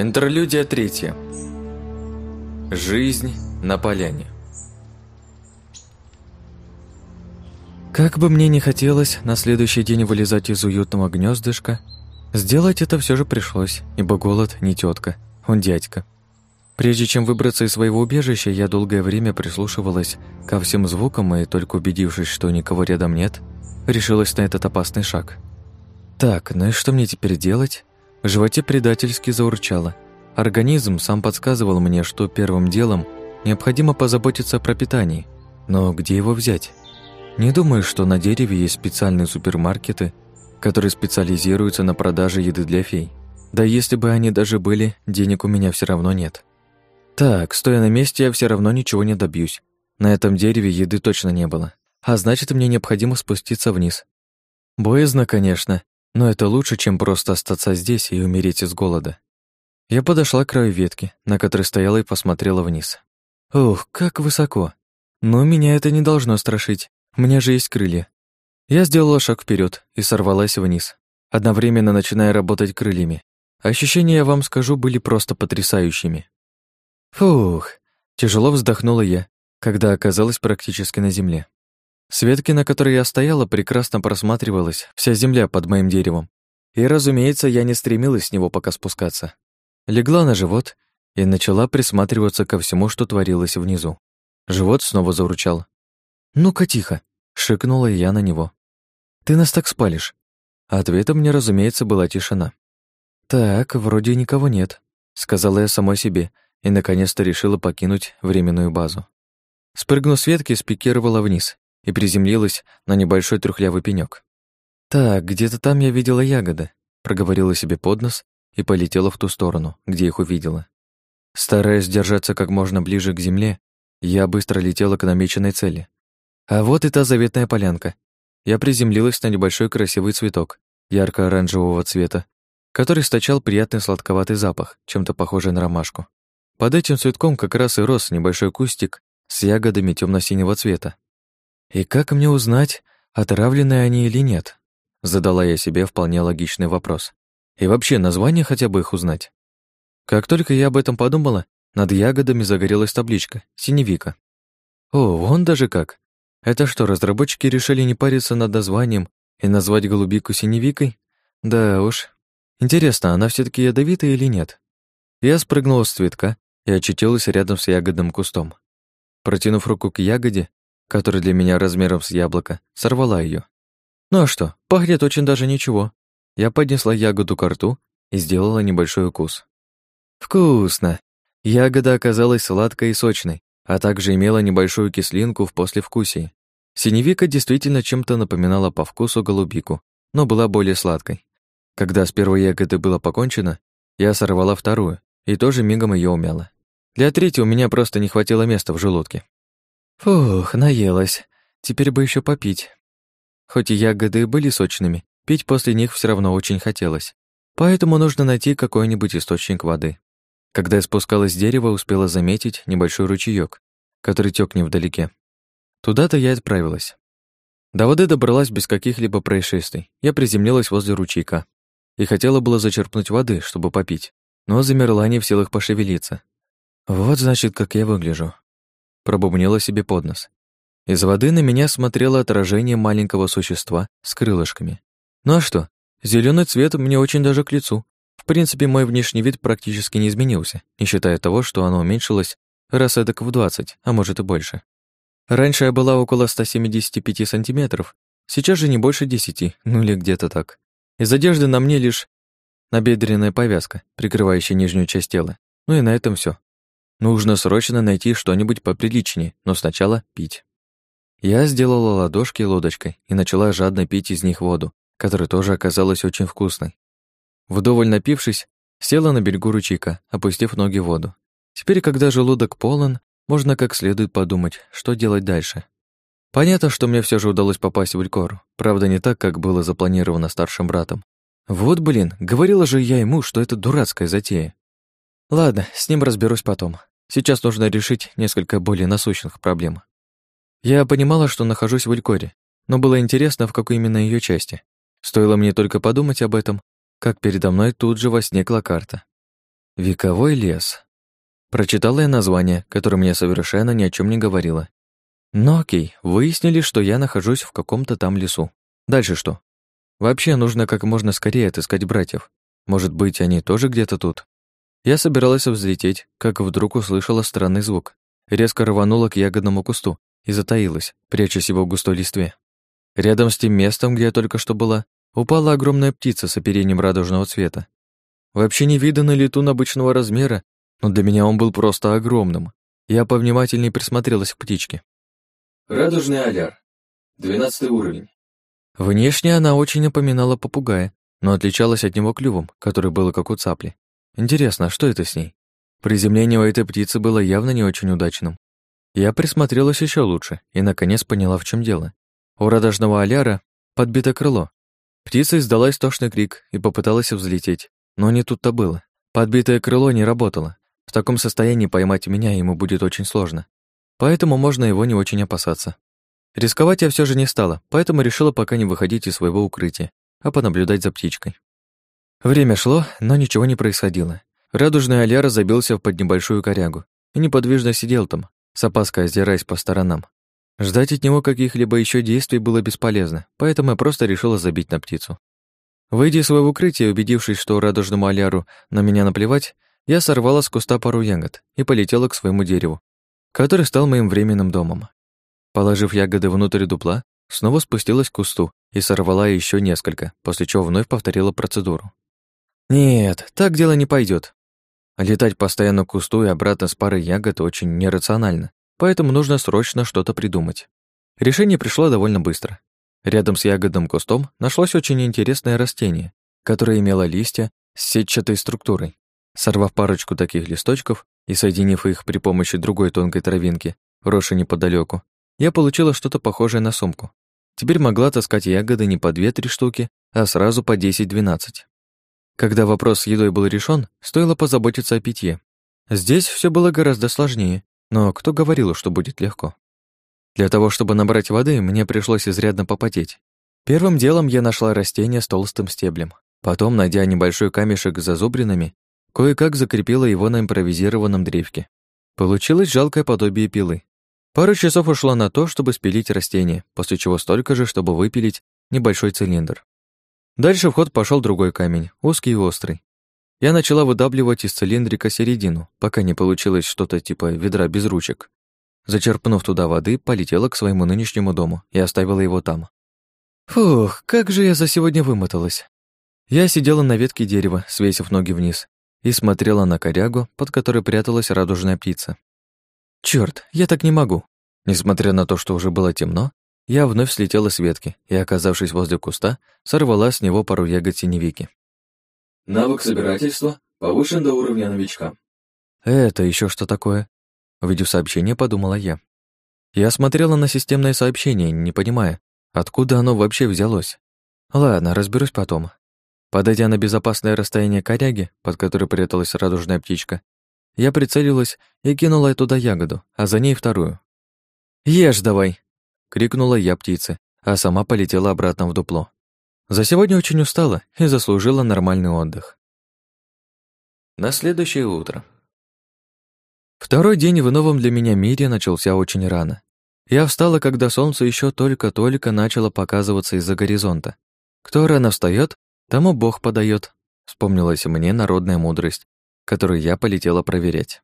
Интерлюдия третья. Жизнь на поляне. Как бы мне ни хотелось на следующий день вылезать из уютного гнездышка, сделать это все же пришлось, ибо голод не тетка, он дядька. Прежде чем выбраться из своего убежища, я долгое время прислушивалась ко всем звукам и, только убедившись, что никого рядом нет, решилась на этот опасный шаг. Так, ну и что мне теперь делать? Животе предательски заурчало. Организм сам подсказывал мне, что первым делом необходимо позаботиться о пропитании. Но где его взять? Не думаю, что на дереве есть специальные супермаркеты, которые специализируются на продаже еды для фей. Да если бы они даже были, денег у меня все равно нет. Так, стоя на месте, я все равно ничего не добьюсь. На этом дереве еды точно не было. А значит, мне необходимо спуститься вниз. Боязно, конечно, но это лучше, чем просто остаться здесь и умереть из голода. Я подошла к краю ветки, на которой стояла и посмотрела вниз. Ух, как высоко. Но меня это не должно страшить. У меня же есть крылья. Я сделала шаг вперед и сорвалась вниз, одновременно начиная работать крыльями. Ощущения, я вам скажу, были просто потрясающими. Фух, тяжело вздохнула я, когда оказалась практически на земле. С ветки, на которой я стояла, прекрасно просматривалась вся земля под моим деревом. И, разумеется, я не стремилась с него пока спускаться. Легла на живот и начала присматриваться ко всему, что творилось внизу. Живот снова заурчал. «Ну-ка, тихо!» — шикнула я на него. «Ты нас так спалишь!» Ответом мне, разумеется, была тишина. «Так, вроде никого нет», — сказала я самой себе и, наконец-то, решила покинуть временную базу. Спрыгнув с ветки, спикировала вниз и приземлилась на небольшой трухлявый пенёк. «Так, где-то там я видела ягоды», — проговорила себе под нос и полетела в ту сторону, где их увидела. Стараясь держаться как можно ближе к земле, я быстро летела к намеченной цели. А вот и та заветная полянка. Я приземлилась на небольшой красивый цветок, ярко-оранжевого цвета, который источал приятный сладковатый запах, чем-то похожий на ромашку. Под этим цветком как раз и рос небольшой кустик с ягодами темно синего цвета. «И как мне узнать, отравлены они или нет?» Задала я себе вполне логичный вопрос. И вообще, название хотя бы их узнать. Как только я об этом подумала, над ягодами загорелась табличка «Синевика». О, вон даже как. Это что, разработчики решили не париться над названием и назвать голубику синевикой? Да уж. Интересно, она все таки ядовитая или нет? Я спрыгнула с цветка и очутилась рядом с ягодным кустом. Протянув руку к ягоде, который для меня размером с яблоко, сорвала ее. Ну а что, пахнет очень даже ничего. Я поднесла ягоду к рту и сделала небольшой укус. Вкусно! Ягода оказалась сладкой и сочной, а также имела небольшую кислинку в послевкусии. Синевика действительно чем-то напоминала по вкусу голубику, но была более сладкой. Когда с первой ягоды было покончено, я сорвала вторую и тоже мигом ее умяла. Для третьей у меня просто не хватило места в желудке. Фух, наелась. Теперь бы еще попить. Хоть и ягоды были сочными, пить после них все равно очень хотелось. Поэтому нужно найти какой-нибудь источник воды. Когда я спускалась с дерева, успела заметить небольшой ручеёк, который тёк невдалеке. Туда-то я отправилась. До воды добралась без каких-либо происшествий. Я приземлилась возле ручейка и хотела было зачерпнуть воды, чтобы попить, но замерла не в силах пошевелиться. Вот значит, как я выгляжу пробубнила себе под нос. Из воды на меня смотрело отражение маленького существа с крылышками. Ну а что? Зеленый цвет мне очень даже к лицу. В принципе, мой внешний вид практически не изменился, не считая того, что оно уменьшилось раз эдак в 20, а может и больше. Раньше я была около 175 сантиметров, сейчас же не больше 10, ну или где-то так. Из одежды на мне лишь набедренная повязка, прикрывающая нижнюю часть тела. Ну и на этом все. Нужно срочно найти что-нибудь поприличнее, но сначала пить. Я сделала ладошки лодочкой и начала жадно пить из них воду, которая тоже оказалась очень вкусной. Вдоволь напившись, села на берегу ручейка, опустив ноги в воду. Теперь, когда желудок полон, можно как следует подумать, что делать дальше. Понятно, что мне все же удалось попасть в Илькор, правда, не так, как было запланировано старшим братом. Вот, блин, говорила же я ему, что это дурацкая затея. Ладно, с ним разберусь потом. Сейчас нужно решить несколько более насущных проблем. Я понимала, что нахожусь в Илькоре, но было интересно, в какой именно ее части. Стоило мне только подумать об этом, как передо мной тут же возникла карта. Вековой лес. Прочитала я название, которое мне совершенно ни о чем не говорило. Но окей, выяснили, что я нахожусь в каком-то там лесу. Дальше что? Вообще нужно как можно скорее отыскать братьев. Может быть, они тоже где-то тут? Я собиралась взлететь, как вдруг услышала странный звук. Резко рванула к ягодному кусту и затаилась, прячась его в густой листве. Рядом с тем местом, где я только что была, упала огромная птица с оперением радужного цвета. Вообще не виданный летун обычного размера, но для меня он был просто огромным. Я повнимательнее присмотрелась к птичке. Радужный аляр. Двенадцатый уровень. Внешне она очень напоминала попугая, но отличалась от него клювом, который был как у цапли. Интересно, а что это с ней? Приземление у этой птицы было явно не очень удачным. Я присмотрелась еще лучше и, наконец, поняла, в чем дело. У радужного аляра подбито крыло. Птица издала истошный крик и попыталась взлететь, но не тут-то было. Подбитое крыло не работало. В таком состоянии поймать меня ему будет очень сложно. Поэтому можно его не очень опасаться. Рисковать я все же не стала, поэтому решила пока не выходить из своего укрытия, а понаблюдать за птичкой. Время шло, но ничего не происходило. Радужный Аляра забился под небольшую корягу и неподвижно сидел там, с опаской озираясь по сторонам. Ждать от него каких-либо еще действий было бесполезно, поэтому я просто решила забить на птицу. Выйдя из своего укрытия, убедившись, что радужному Аляру на меня наплевать, я сорвала с куста пару ягод и полетела к своему дереву, который стал моим временным домом. Положив ягоды внутрь дупла, снова спустилась к кусту и сорвала еще несколько, после чего вновь повторила процедуру. Нет, так дело не пойдет. Летать постоянно к кусту и обратно с парой ягод очень нерационально, поэтому нужно срочно что-то придумать. Решение пришло довольно быстро. Рядом с ягодным кустом нашлось очень интересное растение, которое имело листья с сетчатой структурой. Сорвав парочку таких листочков и соединив их при помощи другой тонкой травинки, росшей неподалеку, я получила что-то похожее на сумку. Теперь могла таскать ягоды не по две-три штуки, а сразу по 10-12. Когда вопрос с едой был решен, стоило позаботиться о питье. Здесь все было гораздо сложнее, но кто говорил, что будет легко? Для того, чтобы набрать воды, мне пришлось изрядно попотеть. Первым делом я нашла растение с толстым стеблем. Потом, найдя небольшой камешек с зазубринами, кое-как закрепила его на импровизированном древке. Получилось жалкое подобие пилы. Пару часов ушло на то, чтобы спилить растение, после чего столько же, чтобы выпилить небольшой цилиндр. Дальше в ход пошел другой камень, узкий и острый. Я начала выдавливать из цилиндрика середину, пока не получилось что-то типа ведра без ручек. Зачерпнув туда воды, полетела к своему нынешнему дому и оставила его там. Фух, как же я за сегодня вымоталась. Я сидела на ветке дерева, свесив ноги вниз, и смотрела на корягу, под которой пряталась радужная птица. Черт, я так не могу. Несмотря на то, что уже было темно, я вновь слетела с ветки и, оказавшись возле куста, сорвала с него пару ягод синевики. Навык собирательства повышен до уровня новичка. Это еще что такое? Увидев сообщение, подумала я. Я смотрела на системное сообщение, не понимая, откуда оно вообще взялось. Ладно, разберусь потом. Подойдя на безопасное расстояние коряги, под которой пряталась радужная птичка, я прицелилась и кинула туда ягоду, а за ней вторую. «Ешь давай!» — крикнула я птице, а сама полетела обратно в дупло. За сегодня очень устала и заслужила нормальный отдых. На следующее утро. Второй день в новом для меня мире начался очень рано. Я встала, когда солнце еще только-только начало показываться из-за горизонта. Кто рано встает, тому Бог подает. Вспомнилась мне народная мудрость, которую я полетела проверять.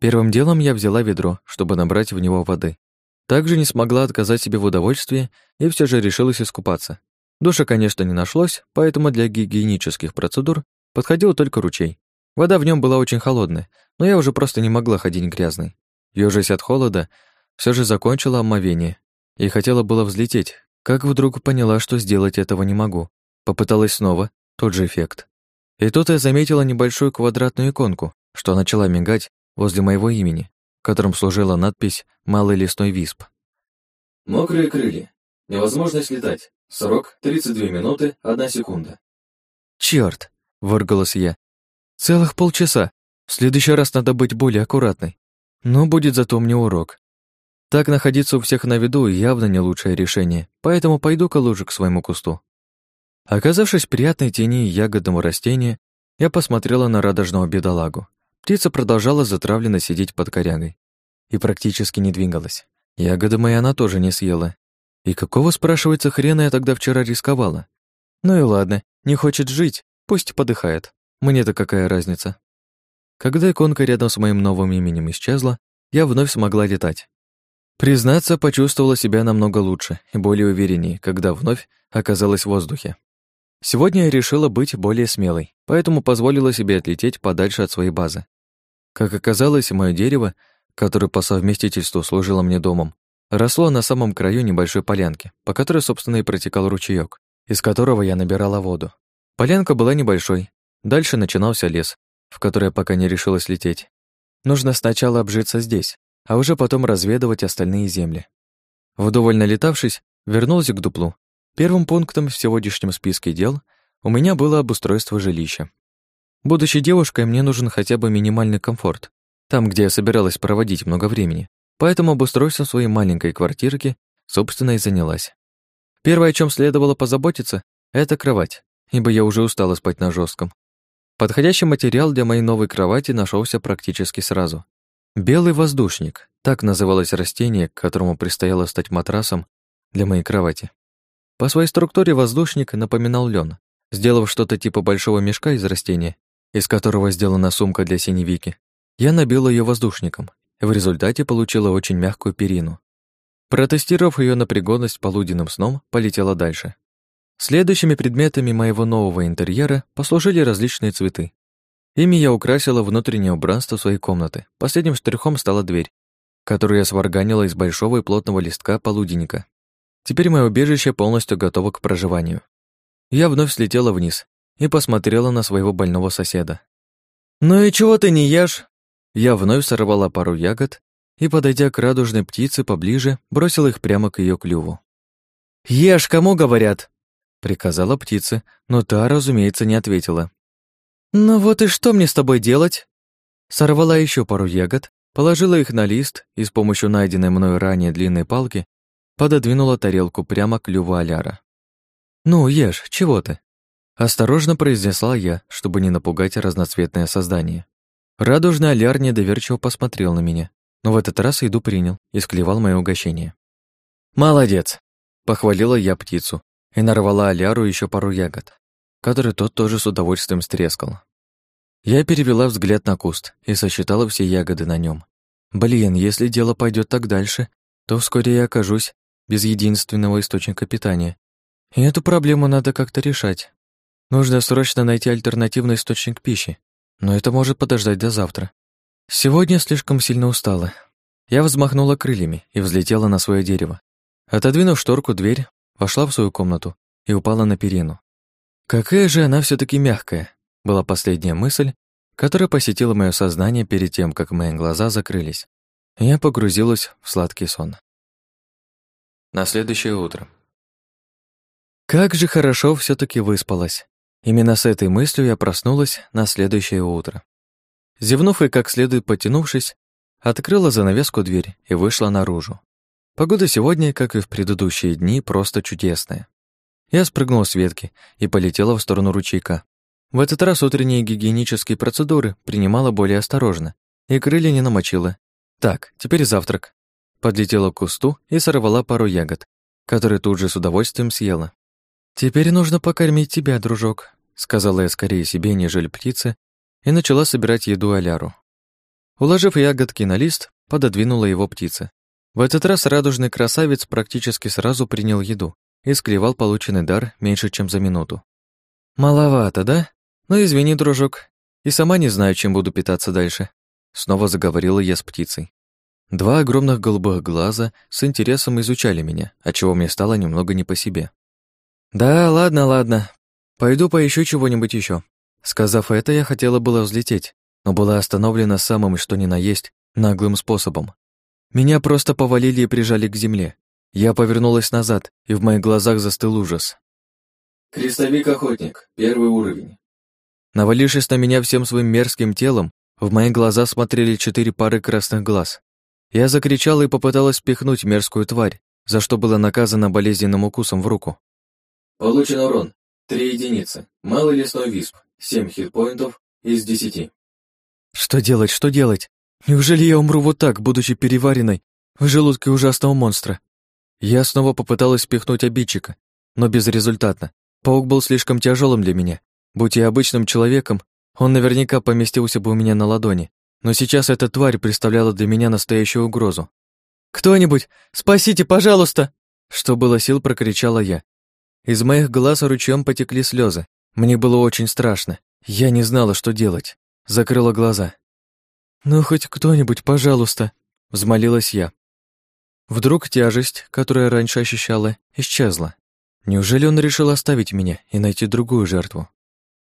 Первым делом я взяла ведро, чтобы набрать в него воды. Также не смогла отказать себе в удовольствии и все же решилась искупаться. Душа, конечно, не нашлось, поэтому для гигиенических процедур подходил только ручей. Вода в нем была очень холодная, но я уже просто не могла ходить грязной. Ёжась от холода, все же закончила омовение и хотела было взлететь, как вдруг поняла, что сделать этого не могу. Попыталась снова, тот же эффект. И тут я заметила небольшую квадратную иконку, что начала мигать возле моего имени, в котором служила надпись «Малый лесной висп». Мокрые крылья. Невозможность летать. Срок 32 минуты 1 секунда. Черт! выругалась я. «Целых полчаса. В следующий раз надо быть более аккуратной. Но будет зато мне урок. Так находиться у всех на виду явно не лучшее решение, поэтому пойду-ка лучше к своему кусту. Оказавшись в приятной тени ягодного растения, Я посмотрела на радужного бедолагу. Птица продолжала затравленно сидеть под корягой и практически не двигалась. Ягоды мои она тоже не съела. И какого, спрашивается, хрена я тогда вчера рисковала? Ну и ладно, не хочет жить, пусть подыхает. Мне-то какая разница? Когда иконка рядом с моим новым именем исчезла, я вновь смогла летать. Признаться, почувствовала себя намного лучше и более увереннее, когда вновь оказалась в воздухе. Сегодня я решила быть более смелой, поэтому позволила себе отлететь подальше от своей базы. Как оказалось, мое дерево, которое по совместительству служило мне домом, росло на самом краю небольшой полянки, по которой, собственно, и протекал ручеёк, из которого я набирала воду. Полянка была небольшой. Дальше начинался лес, в который я пока не решилась лететь. Нужно сначала обжиться здесь, а уже потом разведывать остальные земли. Вдоволь налетавшись, вернулся к дуплу. Первым пунктом в сегодняшнем списке дел у меня было обустройство жилища. Будучи девушкой, мне нужен хотя бы минимальный комфорт, там, где я собиралась проводить много времени, поэтому обустройством своей маленькой квартирки, собственно, и занялась. Первое, о чем следовало позаботиться, это кровать, ибо я уже устала спать на жестком. Подходящий материал для моей новой кровати нашелся практически сразу. Белый воздушник, так называлось растение, к которому предстояло стать матрасом для моей кровати. По своей структуре воздушник напоминал лен, сделав что-то типа большого мешка из растения, из которого сделана сумка для синевики. Я набила ее воздушником, в результате получила очень мягкую перину. Протестировав ее на пригодность полуденным сном, полетела дальше. Следующими предметами моего нового интерьера послужили различные цветы. Ими я украсила внутреннее убранство своей комнаты. Последним штрихом стала дверь, которую я сварганила из большого и плотного листка полуденника. Теперь мое убежище полностью готово к проживанию. Я вновь слетела вниз и посмотрела на своего больного соседа. «Ну и чего ты не ешь?» Я вновь сорвала пару ягод и, подойдя к радужной птице поближе, бросила их прямо к ее клюву. «Ешь, кому говорят?» — приказала птица, но та, разумеется, не ответила. «Ну вот и что мне с тобой делать?» Сорвала еще пару ягод, положила их на лист и с помощью найденной мной ранее длинной палки пододвинула тарелку прямо к клюву Аляра. «Ну, ешь, чего ты?» Осторожно произнесла я, чтобы не напугать разноцветное создание. Радужный Аляр недоверчиво посмотрел на меня, но в этот раз еду принял и склевал мое угощение. «Молодец!» — похвалила я птицу и нарвала Аляру еще пару ягод который тот тоже с удовольствием стрескал. Я перевела взгляд на куст и сосчитала все ягоды на нем. Блин, если дело пойдет так дальше, то вскоре я окажусь без единственного источника питания. И эту проблему надо как-то решать. Нужно срочно найти альтернативный источник пищи, но это может подождать до завтра. Сегодня слишком сильно устала. Я взмахнула крыльями и взлетела на свое дерево. Отодвинув шторку дверь, вошла в свою комнату и упала на перину. Какая же она все таки мягкая, была последняя мысль, которая посетила мое сознание перед тем, как мои глаза закрылись. Я погрузилась в сладкий сон. На следующее утро. Как же хорошо все таки выспалась. Именно с этой мыслью я проснулась на следующее утро. Зевнув и как следует потянувшись, открыла занавеску дверь и вышла наружу. Погода сегодня, как и в предыдущие дни, просто чудесная. Я спрыгнула с ветки и полетела в сторону ручейка. В этот раз утренние гигиенические процедуры принимала более осторожно и крылья не намочила. Так, теперь завтрак. Подлетела к кусту и сорвала пару ягод, которые тут же с удовольствием съела. «Теперь нужно покормить тебя, дружок», сказала я скорее себе, нежели птице, и начала собирать еду Аляру. Уложив ягодки на лист, пододвинула его птице. В этот раз радужный красавец практически сразу принял еду и склевал полученный дар меньше, чем за минуту. «Маловато, да? Ну, извини, дружок. И сама не знаю, чем буду питаться дальше». Снова заговорила я с птицей. Два огромных голубых глаза с интересом изучали меня, отчего мне стало немного не по себе. «Да, ладно, ладно. Пойду поищу чего-нибудь еще. Сказав это, я хотела было взлететь, но была остановлена самым что ни на есть наглым способом. Меня просто повалили и прижали к земле, я повернулась назад, и в моих глазах застыл ужас. Крестовик-охотник, первый уровень. Навалившись на меня всем своим мерзким телом, в мои глаза смотрели четыре пары красных глаз. Я закричала и попыталась спихнуть мерзкую тварь, за что была наказана болезненным укусом в руку. Получен урон. 3 единицы. Малый лесной висп, 7 хитпоинтов из 10. Что делать, что делать? Неужели я умру вот так, будучи переваренной в желудке ужасного монстра? Я снова попыталась спихнуть обидчика, но безрезультатно. Паук был слишком тяжелым для меня. Будь я обычным человеком, он наверняка поместился бы у меня на ладони. Но сейчас эта тварь представляла для меня настоящую угрозу. «Кто-нибудь, спасите, пожалуйста!» Что было сил, прокричала я. Из моих глаз ручьем потекли слезы. Мне было очень страшно. Я не знала, что делать. Закрыла глаза. «Ну, хоть кто-нибудь, пожалуйста!» Взмолилась я. Вдруг тяжесть, которую я раньше ощущала, исчезла. Неужели он решил оставить меня и найти другую жертву?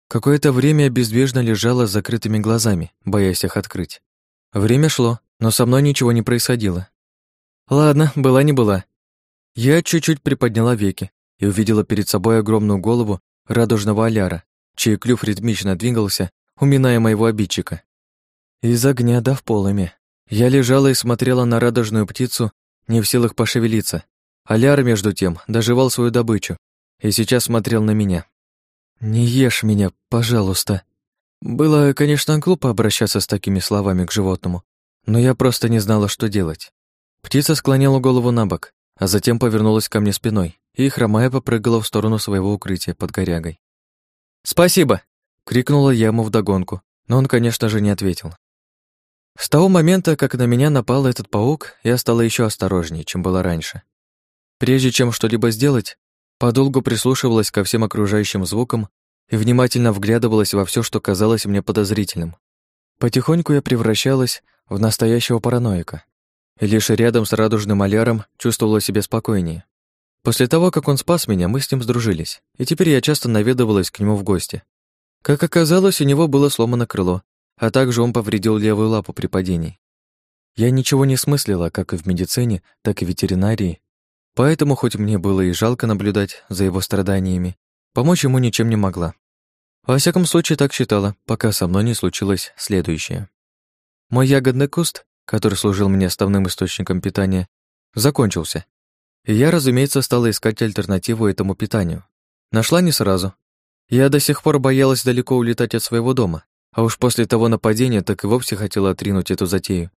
Какое-то время я бездвижно лежала с закрытыми глазами, боясь их открыть. Время шло, но со мной ничего не происходило. Ладно, была не была. Я чуть-чуть приподняла веки и увидела перед собой огромную голову радужного аляра, чей клюв ритмично двигался, уминая моего обидчика. Из огня да в полыми. Я лежала и смотрела на радужную птицу, не в силах пошевелиться. Аляр, между тем, доживал свою добычу и сейчас смотрел на меня. «Не ешь меня, пожалуйста». Было, конечно, глупо обращаться с такими словами к животному, но я просто не знала, что делать. Птица склонила голову на бок, а затем повернулась ко мне спиной и, хромая, попрыгала в сторону своего укрытия под горягой. «Спасибо!» — крикнула я ему вдогонку, но он, конечно же, не ответил. С того момента, как на меня напал этот паук, я стала еще осторожнее, чем было раньше. Прежде чем что-либо сделать, подолгу прислушивалась ко всем окружающим звукам и внимательно вглядывалась во все, что казалось мне подозрительным. Потихоньку я превращалась в настоящего параноика, и лишь рядом с радужным маляром чувствовала себя спокойнее. После того, как он спас меня, мы с ним сдружились, и теперь я часто наведывалась к нему в гости. Как оказалось, у него было сломано крыло, а также он повредил левую лапу при падении. Я ничего не смыслила, как и в медицине, так и в ветеринарии, поэтому хоть мне было и жалко наблюдать за его страданиями, помочь ему ничем не могла. Во всяком случае, так считала, пока со мной не случилось следующее. Мой ягодный куст, который служил мне основным источником питания, закончился. И я, разумеется, стала искать альтернативу этому питанию. Нашла не сразу. Я до сих пор боялась далеко улетать от своего дома, а уж после того нападения так и вовсе хотела отринуть эту затею.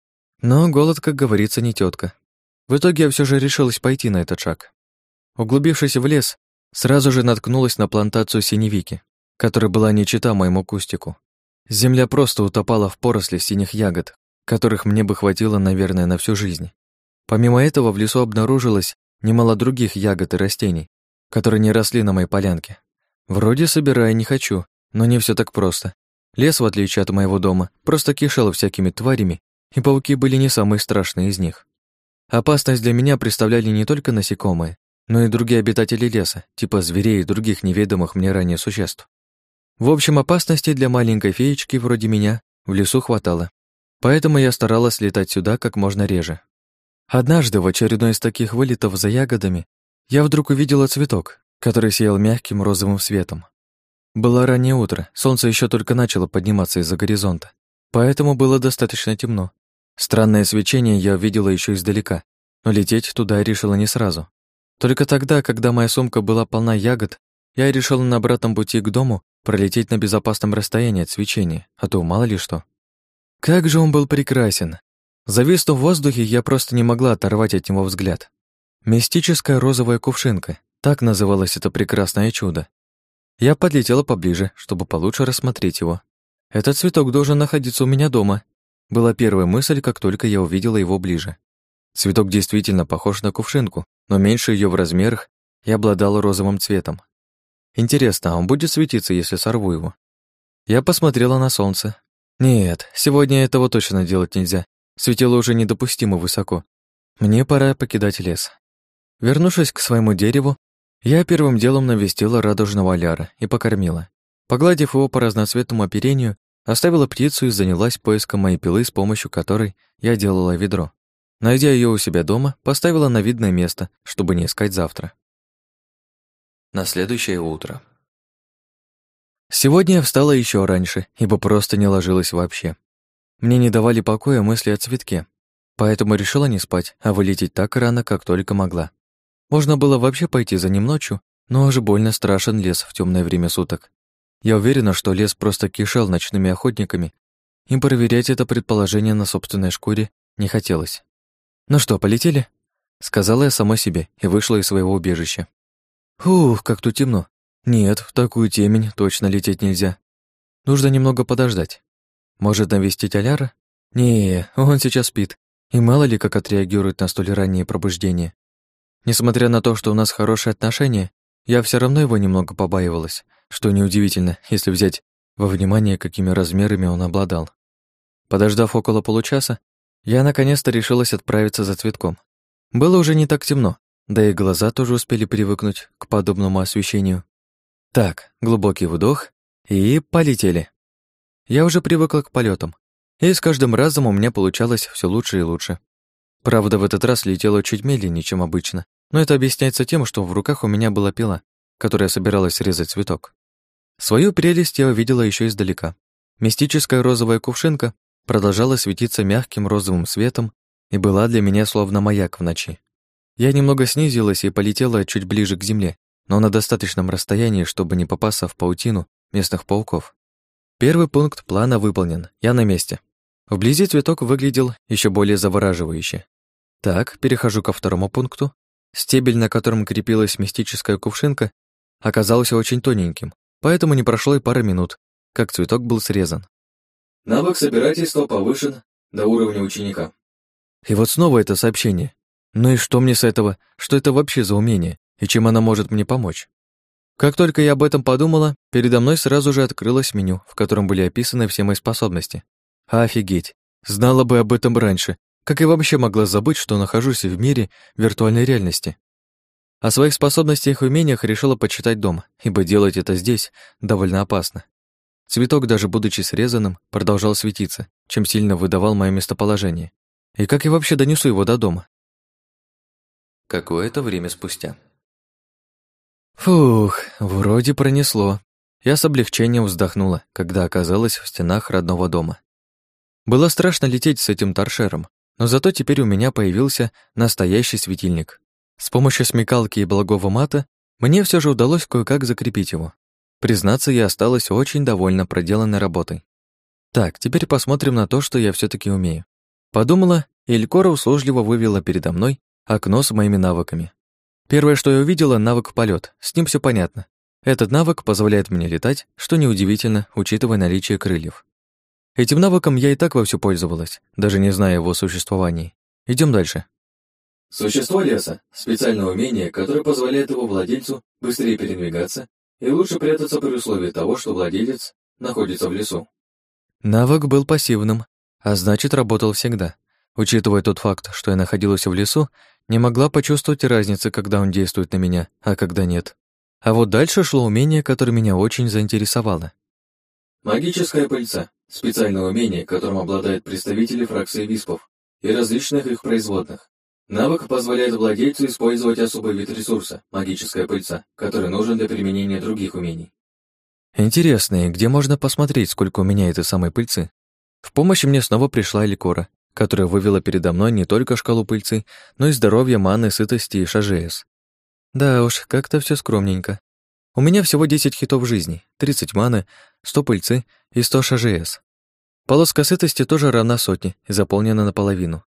Но голод, как говорится, не тетка. В итоге я все же решилась пойти на этот шаг. Углубившись в лес, сразу же наткнулась на плантацию синевики, которая была не чита моему кустику. Земля просто утопала в поросли синих ягод, которых мне бы хватило, наверное, на всю жизнь. Помимо этого в лесу обнаружилось немало других ягод и растений, которые не росли на моей полянке. Вроде собирая не хочу, но не все так просто. Лес, в отличие от моего дома, просто кишел всякими тварями, и пауки были не самые страшные из них. Опасность для меня представляли не только насекомые, но и другие обитатели леса, типа зверей и других неведомых мне ранее существ. В общем, опасностей для маленькой феечки вроде меня в лесу хватало, поэтому я старалась летать сюда как можно реже. Однажды в очередной из таких вылетов за ягодами я вдруг увидела цветок, который сиял мягким розовым светом. Было раннее утро, солнце еще только начало подниматься из-за горизонта, поэтому было достаточно темно. Странное свечение я увидела еще издалека, но лететь туда решила не сразу. Только тогда, когда моя сумка была полна ягод, я решила на обратном пути к дому пролететь на безопасном расстоянии от свечения, а то мало ли что. Как же он был прекрасен! Зависнув в воздухе, я просто не могла оторвать от него взгляд. Мистическая розовая кувшинка, так называлось это прекрасное чудо. Я подлетела поближе, чтобы получше рассмотреть его. Этот цветок должен находиться у меня дома. Была первая мысль, как только я увидела его ближе. Цветок действительно похож на кувшинку, но меньше ее в размерах и обладал розовым цветом. Интересно, а он будет светиться, если сорву его? Я посмотрела на солнце. Нет, сегодня этого точно делать нельзя. Светило уже недопустимо высоко. Мне пора покидать лес. Вернувшись к своему дереву, я первым делом навестила радужного аляра и покормила. Погладив его по разноцветному оперению, оставила птицу и занялась поиском моей пилы, с помощью которой я делала ведро. Найдя ее у себя дома, поставила на видное место, чтобы не искать завтра. На следующее утро. Сегодня я встала еще раньше, ибо просто не ложилась вообще. Мне не давали покоя мысли о цветке, поэтому решила не спать, а вылететь так рано, как только могла. Можно было вообще пойти за ним ночью, но уже больно страшен лес в темное время суток. Я уверена, что лес просто кишел ночными охотниками, и проверять это предположение на собственной шкуре не хотелось. «Ну что, полетели?» — сказала я самой себе и вышла из своего убежища. «Ух, как тут темно. Нет, в такую темень точно лететь нельзя. Нужно немного подождать. Может, навестить Аляра? Не, он сейчас спит, и мало ли как отреагирует на столь раннее пробуждение. Несмотря на то, что у нас хорошие отношения, я все равно его немного побаивалась, что неудивительно, если взять во внимание, какими размерами он обладал. Подождав около получаса, я наконец-то решилась отправиться за цветком. Было уже не так темно, да и глаза тоже успели привыкнуть к подобному освещению. Так, глубокий вдох и полетели. Я уже привыкла к полетам, и с каждым разом у меня получалось все лучше и лучше. Правда, в этот раз летела чуть медленнее, чем обычно, но это объясняется тем, что в руках у меня была пила, которая собиралась резать цветок. Свою прелесть я увидела еще издалека. Мистическая розовая кувшинка продолжала светиться мягким розовым светом и была для меня словно маяк в ночи. Я немного снизилась и полетела чуть ближе к земле, но на достаточном расстоянии, чтобы не попасться в паутину местных пауков. Первый пункт плана выполнен, я на месте. Вблизи цветок выглядел еще более завораживающе. Так, перехожу ко второму пункту. Стебель, на котором крепилась мистическая кувшинка, оказался очень тоненьким, поэтому не прошло и пары минут, как цветок был срезан. Навык собирательства повышен до уровня ученика. И вот снова это сообщение. Ну и что мне с этого? Что это вообще за умение? И чем оно может мне помочь? Как только я об этом подумала, передо мной сразу же открылось меню, в котором были описаны все мои способности. Офигеть! Знала бы об этом раньше, как и вообще могла забыть, что нахожусь в мире виртуальной реальности. О своих способностях и умениях решила почитать дома, ибо делать это здесь довольно опасно. Цветок, даже будучи срезанным, продолжал светиться, чем сильно выдавал мое местоположение. И как я вообще донесу его до дома? Какое-то время спустя. Фух, вроде пронесло. Я с облегчением вздохнула, когда оказалась в стенах родного дома. Было страшно лететь с этим торшером, но зато теперь у меня появился настоящий светильник. С помощью смекалки и благого мата мне все же удалось кое-как закрепить его. Признаться, я осталась очень довольна проделанной работой. Так, теперь посмотрим на то, что я все таки умею. Подумала, и Элькора услужливо вывела передо мной окно с моими навыками. Первое, что я увидела, навык полет. С ним все понятно. Этот навык позволяет мне летать, что неудивительно, учитывая наличие крыльев. Этим навыком я и так вовсю пользовалась, даже не зная его существовании. Идем дальше. Существо леса – специальное умение, которое позволяет его владельцу быстрее передвигаться и лучше прятаться при условии того, что владелец находится в лесу. Навык был пассивным, а значит, работал всегда. Учитывая тот факт, что я находилась в лесу, не могла почувствовать разницы, когда он действует на меня, а когда нет. А вот дальше шло умение, которое меня очень заинтересовало. Магическая пыльца – специальное умение, которым обладают представители фракции виспов и различных их производных. Навык позволяет владельцу использовать особый вид ресурса – магическая пыльца, который нужен для применения других умений. Интересно, где можно посмотреть, сколько у меня этой самой пыльцы? В помощь мне снова пришла Эликора, которая вывела передо мной не только шкалу пыльцы, но и здоровье, маны, сытости и шажеес. Да уж, как-то все скромненько. У меня всего 10 хитов жизни, 30 маны, 100 пыльцы и 100 шажеес. Полоска сытости тоже равна сотне и заполнена наполовину.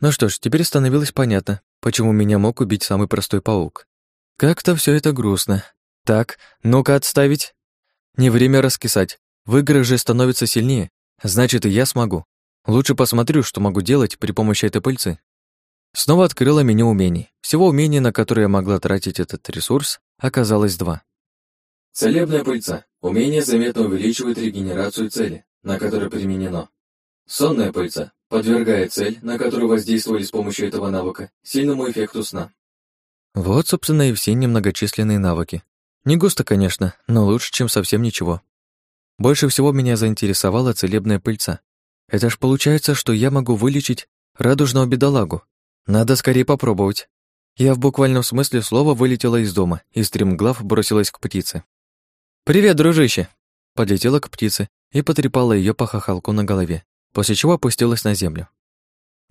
Ну что ж, теперь становилось понятно, почему меня мог убить самый простой паук. Как-то все это грустно. Так, ну-ка отставить. Не время раскисать. Выигрыш же становится сильнее, значит, и я смогу. Лучше посмотрю, что могу делать при помощи этой пыльцы. Снова открыла меню умений. Всего умений, на которые я могла тратить этот ресурс, оказалось два. Целебная пыльца. Умение заметно увеличивает регенерацию цели, на которой применено. Сонная пыльца. Подвергает цель, на которую воздействовали с помощью этого навыка, сильному эффекту сна. Вот, собственно, и все немногочисленные навыки. Не густо, конечно, но лучше, чем совсем ничего. Больше всего меня заинтересовала целебная пыльца. Это ж получается, что я могу вылечить радужного бедолагу. Надо скорее попробовать. Я в буквальном смысле слова вылетела из дома и стремглав бросилась к птице. «Привет, дружище!» Подлетела к птице и потрепала ее по хохолку на голове, после чего опустилась на землю.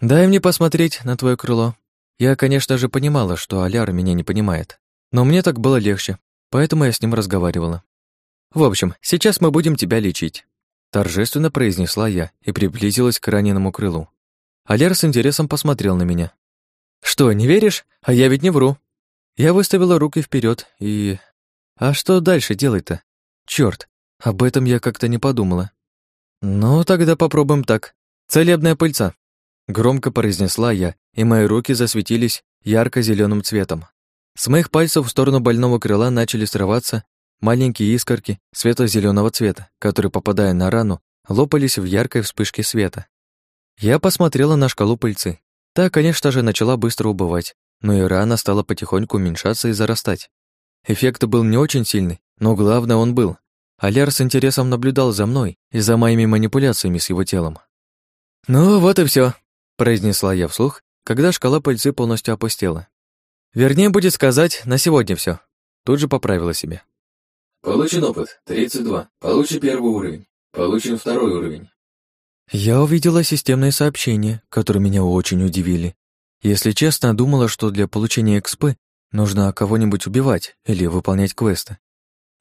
«Дай мне посмотреть на твое крыло». Я, конечно же, понимала, что Аляр меня не понимает, но мне так было легче, поэтому я с ним разговаривала. «В общем, сейчас мы будем тебя лечить», — торжественно произнесла я и приблизилась к раненому крылу. Аляр с интересом посмотрел на меня. «Что, не веришь? А я ведь не вру». Я выставила руки вперед и... А что дальше делать-то? Черт, об этом я как-то не подумала. Ну, тогда попробуем так. Целебная пыльца. Громко произнесла я, и мои руки засветились ярко зеленым цветом. С моих пальцев в сторону больного крыла начали срываться маленькие искорки светло зеленого цвета, которые, попадая на рану, лопались в яркой вспышке света. Я посмотрела на шкалу пыльцы. Та, конечно же, начала быстро убывать, но и рана стала потихоньку уменьшаться и зарастать. Эффект был не очень сильный, но главное он был. Аляр с интересом наблюдал за мной и за моими манипуляциями с его телом. «Ну, вот и все, произнесла я вслух, когда шкала пыльцы полностью опустела. Вернее, будет сказать, на сегодня все. Тут же поправила себе. Получен опыт 32. Получен первый уровень. Получен второй уровень. Я увидела системные сообщения, которые меня очень удивили. Если честно, думала, что для получения экспы нужно кого-нибудь убивать или выполнять квесты.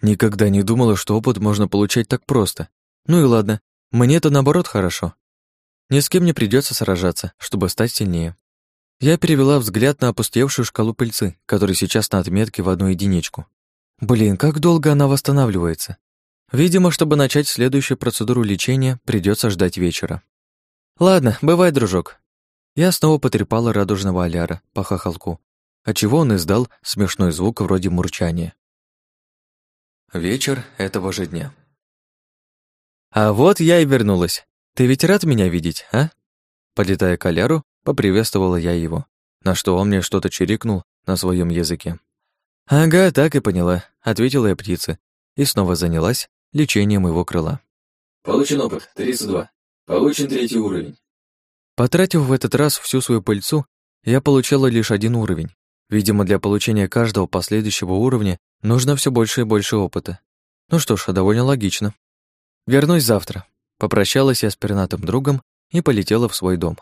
Никогда не думала, что опыт можно получать так просто. Ну и ладно, мне это наоборот хорошо. Ни с кем не придется сражаться, чтобы стать сильнее. Я перевела взгляд на опустевшую шкалу пыльцы, которая сейчас на отметке в одну единичку. Блин, как долго она восстанавливается. Видимо, чтобы начать следующую процедуру лечения, придется ждать вечера. Ладно, бывай, дружок. Я снова потрепала радужного аляра по хохолку, отчего он издал смешной звук вроде мурчания. Вечер этого же дня. «А вот я и вернулась. Ты ведь рад меня видеть, а?» Подлетая к Аляру, поприветствовала я его, на что он мне что-то чирикнул на своем языке. «Ага, так и поняла», — ответила я птице и снова занялась лечением его крыла. Получен опыт, 32. Получен третий уровень. Потратив в этот раз всю свою пыльцу, я получала лишь один уровень. Видимо, для получения каждого последующего уровня нужно все больше и больше опыта. Ну что ж, довольно логично. Вернусь завтра. Попрощалась я с пернатым другом и полетела в свой дом.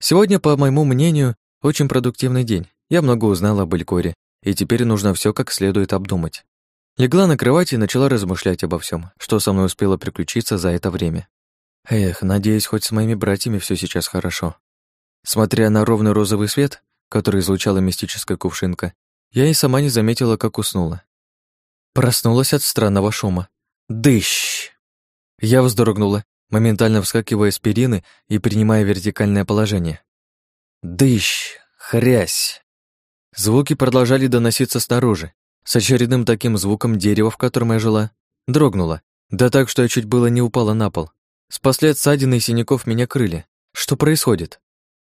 Сегодня, по моему мнению, очень продуктивный день. Я много узнала об Элькоре, и теперь нужно все как следует обдумать. Легла на кровати и начала размышлять обо всем, что со мной успело приключиться за это время. Эх, надеюсь, хоть с моими братьями все сейчас хорошо. Смотря на ровный розовый свет, который излучала мистическая кувшинка, я и сама не заметила, как уснула. Проснулась от странного шума. Дыщ! Я вздрогнула, моментально вскакивая с перины и принимая вертикальное положение. Дыщ! Хрясь! Звуки продолжали доноситься снаружи. С очередным таким звуком дерево, в котором я жила, дрогнуло. Да так, что я чуть было не упала на пол. Спасли от ссадины и синяков меня крыли. Что происходит?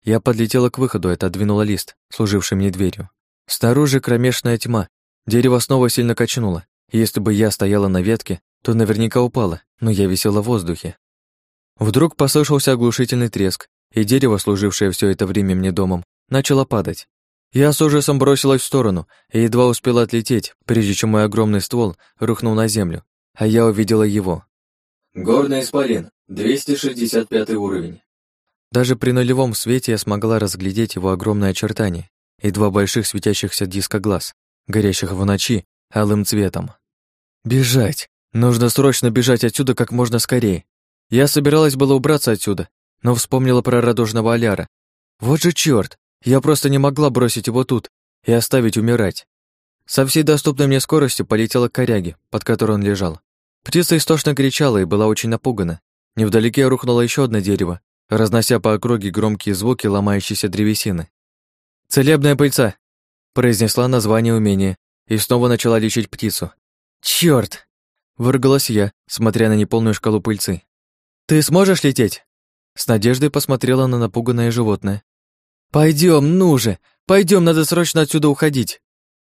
Я подлетела к выходу и отодвинула лист, служивший мне дверью. Снаружи кромешная тьма. Дерево снова сильно качнуло. Если бы я стояла на ветке, то наверняка упала, но я висела в воздухе. Вдруг послышался оглушительный треск, и дерево, служившее все это время мне домом, начало падать. Я с ужасом бросилась в сторону и едва успела отлететь, прежде чем мой огромный ствол рухнул на землю, а я увидела его. Горный исполин, 265 уровень. Даже при нулевом свете я смогла разглядеть его огромные очертания и два больших светящихся диска глаз, горящих в ночи алым цветом. Бежать! Нужно срочно бежать отсюда как можно скорее. Я собиралась было убраться отсюда, но вспомнила про радужного Аляра. Вот же чёрт! Я просто не могла бросить его тут и оставить умирать. Со всей доступной мне скоростью полетела к коряге, под которой он лежал. Птица истошно кричала и была очень напугана. Невдалеке рухнуло еще одно дерево, разнося по округе громкие звуки ломающейся древесины. «Целебная пыльца!» — произнесла название умения и снова начала лечить птицу. «Чёрт!» — выругалась я, смотря на неполную шкалу пыльцы. «Ты сможешь лететь?» С надеждой посмотрела на напуганное животное. Пойдем, ну же! Пойдем, надо срочно отсюда уходить!»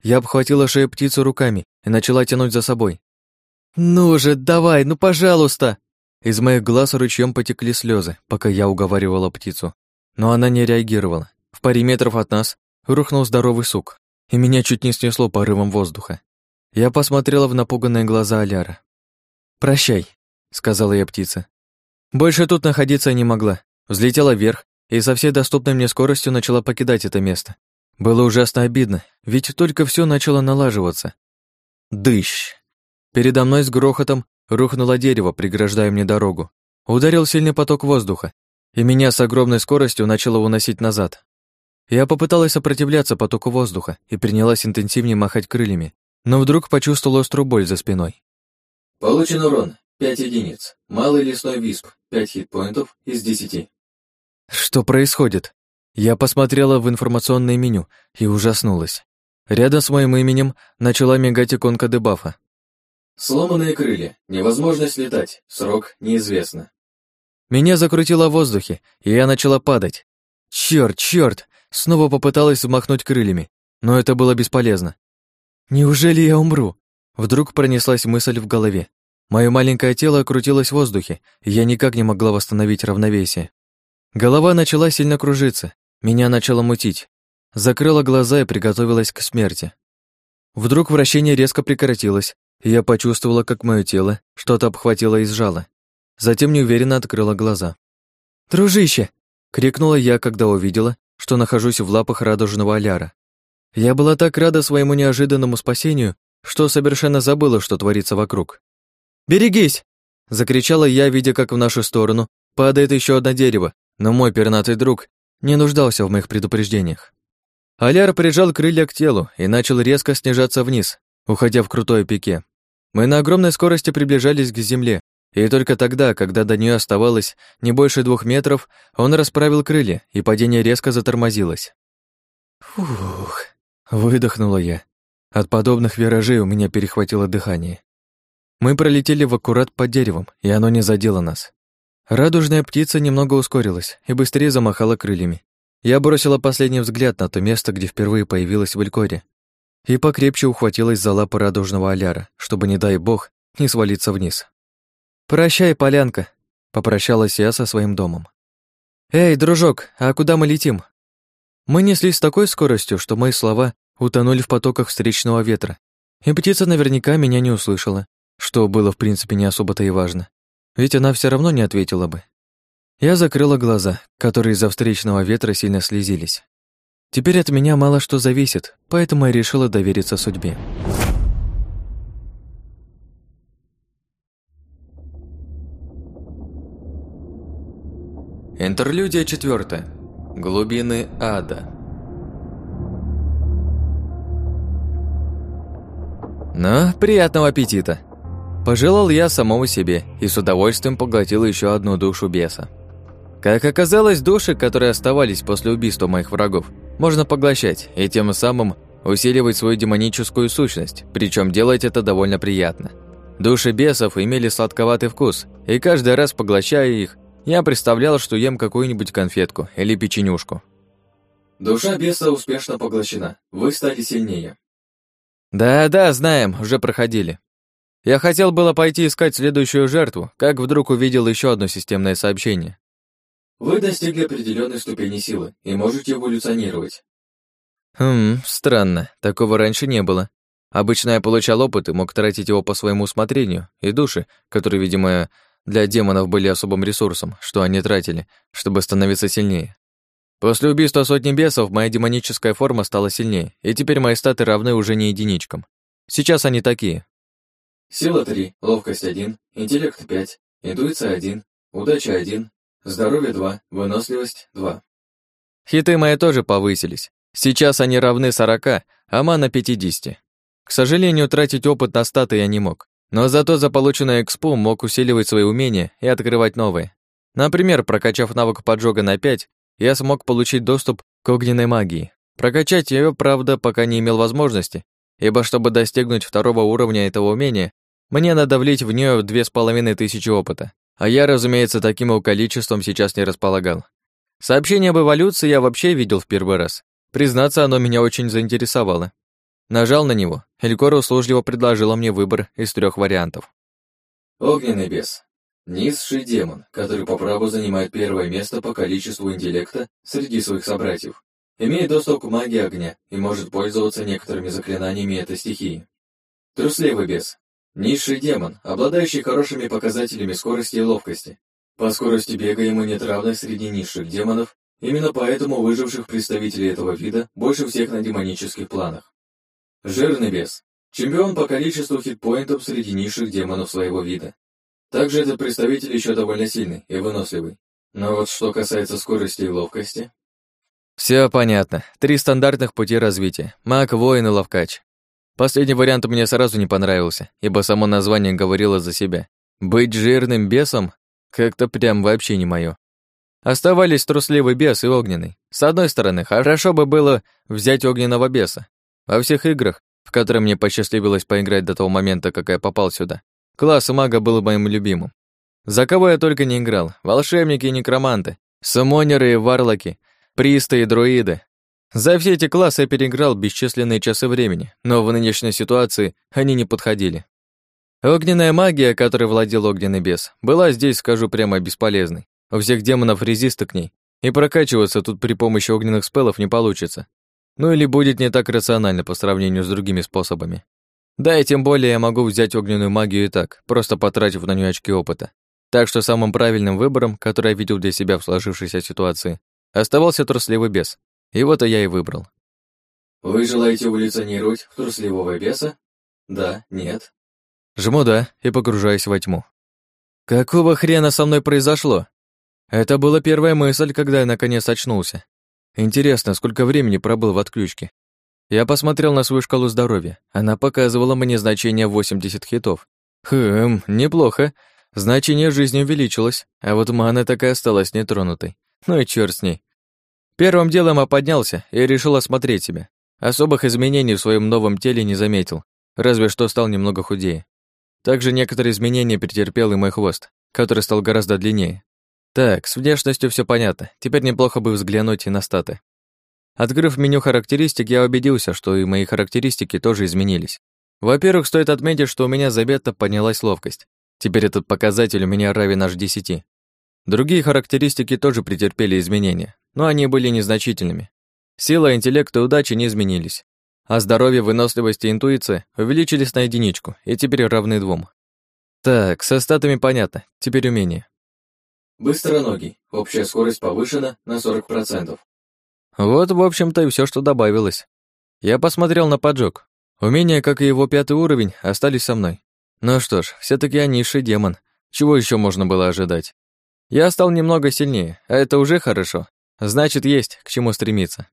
Я обхватила шею птицу руками и начала тянуть за собой. «Ну же, давай, ну пожалуйста!» Из моих глаз ручьем потекли слезы, пока я уговаривала птицу. Но она не реагировала. В паре метров от нас рухнул здоровый сук, и меня чуть не снесло порывом воздуха. Я посмотрела в напуганные глаза Аляра. «Прощай», — сказала я птице. Больше тут находиться не могла. Взлетела вверх и со всей доступной мне скоростью начала покидать это место. Было ужасно обидно, ведь только все начало налаживаться. Дыщ! Передо мной с грохотом рухнуло дерево, преграждая мне дорогу. Ударил сильный поток воздуха, и меня с огромной скоростью начало уносить назад. Я попыталась сопротивляться потоку воздуха и принялась интенсивнее махать крыльями, но вдруг почувствовала острую боль за спиной. Получен урон 5 единиц. Малый лесной висп 5 хитпоинтов из 10. Что происходит? Я посмотрела в информационное меню и ужаснулась. Рядом с моим именем начала мигать иконка дебафа. Сломанные крылья. Невозможность летать. Срок неизвестно. Меня закрутило в воздухе, и я начала падать. Чёрт, чёрт! Снова попыталась взмахнуть крыльями, но это было бесполезно. Неужели я умру? Вдруг пронеслась мысль в голове. Моё маленькое тело крутилось в воздухе, и я никак не могла восстановить равновесие. Голова начала сильно кружиться, меня начало мутить. Закрыла глаза и приготовилась к смерти. Вдруг вращение резко прекратилось, я почувствовала, как мое тело что-то обхватило и сжало. Затем неуверенно открыла глаза. «Дружище!» — крикнула я, когда увидела, что нахожусь в лапах радужного аляра. Я была так рада своему неожиданному спасению, что совершенно забыла, что творится вокруг. «Берегись!» — закричала я, видя, как в нашу сторону падает еще одно дерево, но мой пернатый друг не нуждался в моих предупреждениях. Аляр прижал крылья к телу и начал резко снижаться вниз, уходя в крутое пике. Мы на огромной скорости приближались к земле, и только тогда, когда до нее оставалось не больше двух метров, он расправил крылья, и падение резко затормозилось. Фух, выдохнула я. От подобных виражей у меня перехватило дыхание. Мы пролетели в аккурат под деревом, и оно не задело нас. Радужная птица немного ускорилась и быстрее замахала крыльями. Я бросила последний взгляд на то место, где впервые появилась в Элькоре, и покрепче ухватилась за лапы радужного аляра, чтобы, не дай бог, не свалиться вниз. «Прощай, полянка», — попрощалась я со своим домом. «Эй, дружок, а куда мы летим?» Мы неслись с такой скоростью, что мои слова утонули в потоках встречного ветра, и птица наверняка меня не услышала, что было в принципе не особо-то и важно, ведь она все равно не ответила бы. Я закрыла глаза, которые из-за встречного ветра сильно слезились. Теперь от меня мало что зависит, поэтому я решила довериться судьбе. Интерлюдия четвертая. Глубины ада. Ну, приятного аппетита. Пожелал я самому себе и с удовольствием поглотил еще одну душу беса. Как оказалось, души, которые оставались после убийства моих врагов, можно поглощать и тем самым усиливать свою демоническую сущность, причем делать это довольно приятно. Души бесов имели сладковатый вкус, и каждый раз поглощая их, я представлял, что ем какую-нибудь конфетку или печенюшку. Душа беса успешно поглощена. Вы стали сильнее. Да-да, знаем, уже проходили. Я хотел было пойти искать следующую жертву, как вдруг увидел еще одно системное сообщение. Вы достигли определенной ступени силы и можете эволюционировать. Хм, странно, такого раньше не было. Обычно я получал опыт и мог тратить его по своему усмотрению, и души, которые, видимо, для демонов были особым ресурсом, что они тратили, чтобы становиться сильнее. После убийства сотни бесов моя демоническая форма стала сильнее, и теперь мои статы равны уже не единичкам. Сейчас они такие. Сила 3, ловкость 1, интеллект 5, интуиция 1, удача 1, здоровье 2, выносливость 2. Хиты мои тоже повысились. Сейчас они равны 40, а мана 50. К сожалению, тратить опыт на статы я не мог. Но зато за полученное экспу мог усиливать свои умения и открывать новые. Например, прокачав навык поджога на 5, я смог получить доступ к огненной магии. Прокачать ее, правда, пока не имел возможности, ибо чтобы достигнуть второго уровня этого умения, мне надо влить в нее две с половиной тысячи опыта, а я, разумеется, таким его количеством сейчас не располагал. Сообщение об эволюции я вообще видел в первый раз. Признаться, оно меня очень заинтересовало. Нажал на него. Элькора услужливо предложила мне выбор из трех вариантов. Огненный бес. Низший демон, который по праву занимает первое место по количеству интеллекта среди своих собратьев. Имеет доступ к магии огня и может пользоваться некоторыми заклинаниями этой стихии. Трусливый бес. Низший демон, обладающий хорошими показателями скорости и ловкости. По скорости бега ему нет равной среди низших демонов, именно поэтому выживших представителей этого вида больше всех на демонических планах. Жирный бес. Чемпион по количеству хитпоинтов среди низших демонов своего вида. Также этот представитель еще довольно сильный и выносливый. Но вот что касается скорости и ловкости... Все понятно. Три стандартных пути развития. Маг, воин и ловкач. Последний вариант мне сразу не понравился, ибо само название говорило за себя. Быть жирным бесом как-то прям вообще не моё. Оставались трусливый бес и огненный. С одной стороны, хорошо бы было взять огненного беса. Во всех играх, в которые мне посчастливилось поиграть до того момента, как я попал сюда, класс мага был моим любимым. За кого я только не играл. Волшебники и некроманты, суммонеры и варлоки, присты и друиды. За все эти классы я переиграл бесчисленные часы времени, но в нынешней ситуации они не подходили. Огненная магия, которой владел огненный бес, была здесь, скажу прямо, бесполезной. У всех демонов резисты к ней, и прокачиваться тут при помощи огненных спеллов не получится. Ну или будет не так рационально по сравнению с другими способами. Да и тем более я могу взять огненную магию и так, просто потратив на нее очки опыта. Так что самым правильным выбором, который я видел для себя в сложившейся ситуации, оставался трусливый бес. И вот я и выбрал. Вы желаете эволюционировать в трусливого беса? Да, нет. Жму «да» и погружаюсь во тьму. Какого хрена со мной произошло? Это была первая мысль, когда я наконец очнулся. Интересно, сколько времени пробыл в отключке. Я посмотрел на свою шкалу здоровья. Она показывала мне значение 80 хитов. Хм, неплохо. Значение жизни увеличилось, а вот мана так и осталась нетронутой. Ну и чёрт с ней. Первым делом я поднялся и решил осмотреть себя. Особых изменений в своем новом теле не заметил, разве что стал немного худее. Также некоторые изменения претерпел и мой хвост, который стал гораздо длиннее. Так, с внешностью все понятно. Теперь неплохо бы взглянуть и на статы. Открыв меню характеристик, я убедился, что и мои характеристики тоже изменились. Во-первых, стоит отметить, что у меня заметно поднялась ловкость. Теперь этот показатель у меня равен аж 10. Другие характеристики тоже претерпели изменения, но они были незначительными. Сила, интеллект и удача не изменились. А здоровье, выносливость и интуиция увеличились на единичку и теперь равны двум. Так, со статами понятно, теперь умение. Быстроногий. Общая скорость повышена на 40%. Вот, в общем-то, и все, что добавилось. Я посмотрел на поджог. Умения, как и его пятый уровень, остались со мной. Ну что ж, все таки я низший демон. Чего еще можно было ожидать? Я стал немного сильнее, а это уже хорошо. Значит, есть к чему стремиться.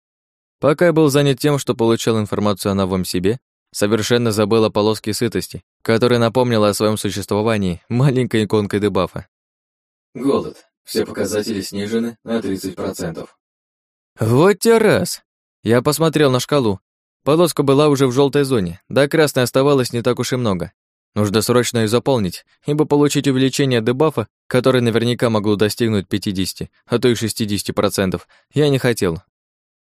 Пока я был занят тем, что получал информацию о новом себе, совершенно забыл о полоске сытости, которая напомнила о своем существовании маленькой иконкой дебафа. Голод. Все показатели снижены на 30%. Вот те раз. Я посмотрел на шкалу. Полоска была уже в желтой зоне, да красной оставалось не так уж и много. Нужно срочно ее заполнить, ибо получить увеличение дебафа, которое наверняка могло достигнуть 50, а то и 60%, я не хотел.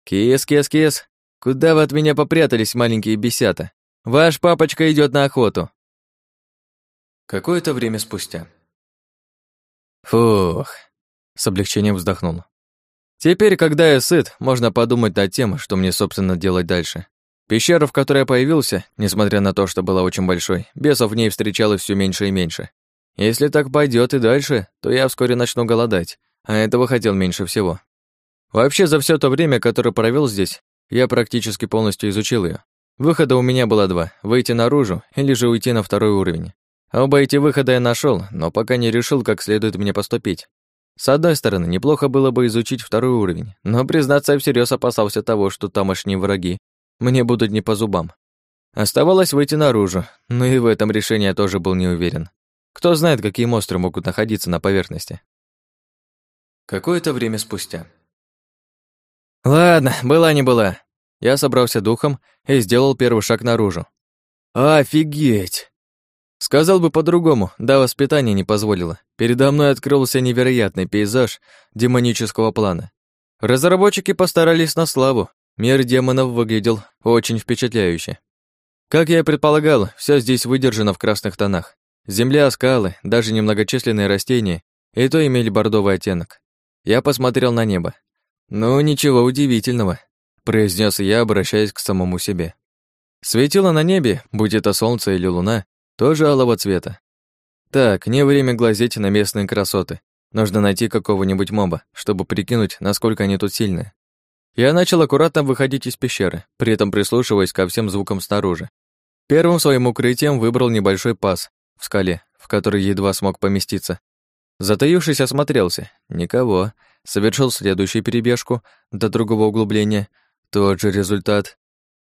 Кис, кис, кис, куда вы от меня попрятались, маленькие бесята? Ваш папочка идет на охоту. Какое-то время спустя. Фух, с облегчением вздохнул. Теперь, когда я сыт, можно подумать над тем, что мне, собственно, делать дальше. Пещера, в которой я появился, несмотря на то, что была очень большой, бесов в ней встречалось все меньше и меньше. Если так пойдет и дальше, то я вскоре начну голодать, а этого хотел меньше всего. Вообще, за все то время, которое провел здесь, я практически полностью изучил ее. Выхода у меня было два — выйти наружу или же уйти на второй уровень. Оба эти выхода я нашел, но пока не решил, как следует мне поступить. С одной стороны, неплохо было бы изучить второй уровень, но, признаться, я всерьез опасался того, что тамошние враги мне будут не по зубам. Оставалось выйти наружу, но и в этом решении я тоже был не уверен. Кто знает, какие монстры могут находиться на поверхности. Какое-то время спустя. Ладно, была не была. Я собрался духом и сделал первый шаг наружу. Офигеть! Сказал бы по-другому, да воспитание не позволило. Передо мной открылся невероятный пейзаж демонического плана. Разработчики постарались на славу. Мир демонов выглядел очень впечатляюще. Как я и предполагал, все здесь выдержано в красных тонах. Земля, скалы, даже немногочисленные растения, и то имели бордовый оттенок. Я посмотрел на небо. «Ну, ничего удивительного», — произнес я, обращаясь к самому себе. Светило на небе, будь это солнце или луна, тоже алого цвета. Так, не время глазеть на местные красоты. Нужно найти какого-нибудь моба, чтобы прикинуть, насколько они тут сильные. Я начал аккуратно выходить из пещеры, при этом прислушиваясь ко всем звукам снаружи. Первым своим укрытием выбрал небольшой паз в скале, в который едва смог поместиться. Затаившись, осмотрелся. Никого. Совершил следующую перебежку до другого углубления. Тот же результат.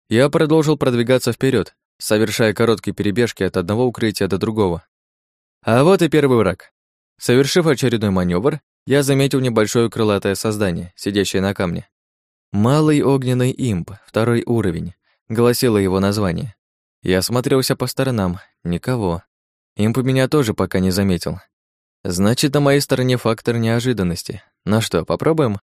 Я продолжил продвигаться вперед, совершая короткие перебежки от одного укрытия до другого. А вот и первый враг. Совершив очередной маневр, я заметил небольшое крылатое создание, сидящее на камне. «Малый огненный имп, второй уровень», — гласило его название. Я осмотрелся по сторонам, никого. Имп меня тоже пока не заметил. Значит, на моей стороне фактор неожиданности. На что, попробуем?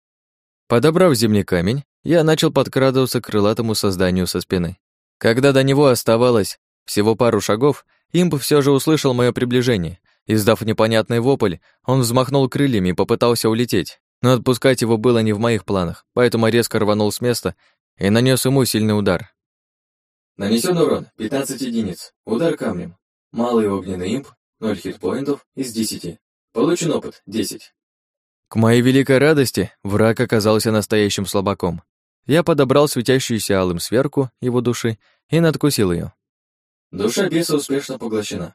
Подобрав зимний камень, я начал подкрадываться к крылатому созданию со спины. Когда до него оставалось всего пару шагов, имп все же услышал мое приближение. Издав непонятный вопль, он взмахнул крыльями и попытался улететь. Но отпускать его было не в моих планах, поэтому резко рванул с места и нанес ему сильный удар. Нанесен урон 15 единиц. Удар камнем. Малый огненный имп 0 хитпоинтов из 10. Получен опыт 10. К моей великой радости враг оказался настоящим слабаком. Я подобрал светящуюся алым сверку его души и надкусил ее. Душа беса успешно поглощена.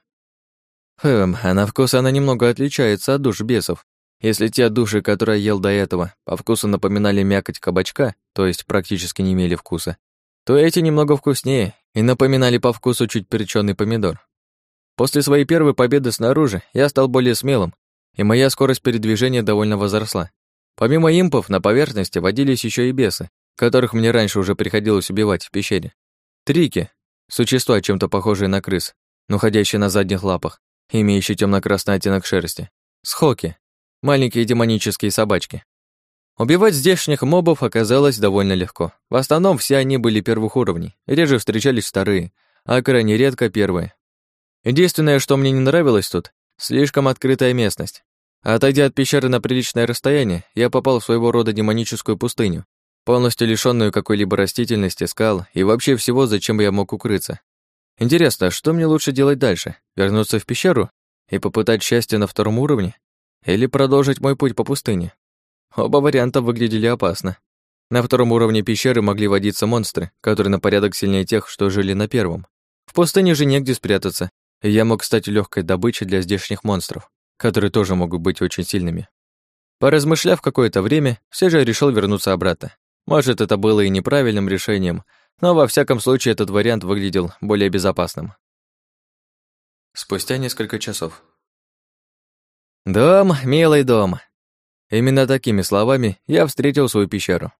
Хм, а на вкус она немного отличается от душ бесов. Если те души, которые я ел до этого, по вкусу напоминали мякоть кабачка, то есть практически не имели вкуса, то эти немного вкуснее и напоминали по вкусу чуть перчёный помидор. После своей первой победы снаружи я стал более смелым, и моя скорость передвижения довольно возросла. Помимо импов, на поверхности водились еще и бесы, которых мне раньше уже приходилось убивать в пещере. Трики — существа, чем-то похожие на крыс, но ходящие на задних лапах, имеющие темно красный оттенок шерсти. Схоки — маленькие демонические собачки. Убивать здешних мобов оказалось довольно легко. В основном все они были первых уровней, реже встречались вторые, а крайне редко первые. Единственное, что мне не нравилось тут, слишком открытая местность. Отойдя от пещеры на приличное расстояние, я попал в своего рода демоническую пустыню, полностью лишённую какой-либо растительности, скал и вообще всего, зачем я мог укрыться. Интересно, что мне лучше делать дальше? Вернуться в пещеру и попытать счастье на втором уровне? Или продолжить мой путь по пустыне? Оба варианта выглядели опасно. На втором уровне пещеры могли водиться монстры, которые на порядок сильнее тех, что жили на первом. В пустыне же негде спрятаться, я мог стать легкой добычей для здешних монстров, которые тоже могут быть очень сильными. Поразмышляв какое-то время, все же решил вернуться обратно. Может, это было и неправильным решением, но во всяком случае этот вариант выглядел более безопасным. Спустя несколько часов. «Дом, милый дом!» Именно такими словами я встретил свою пещеру.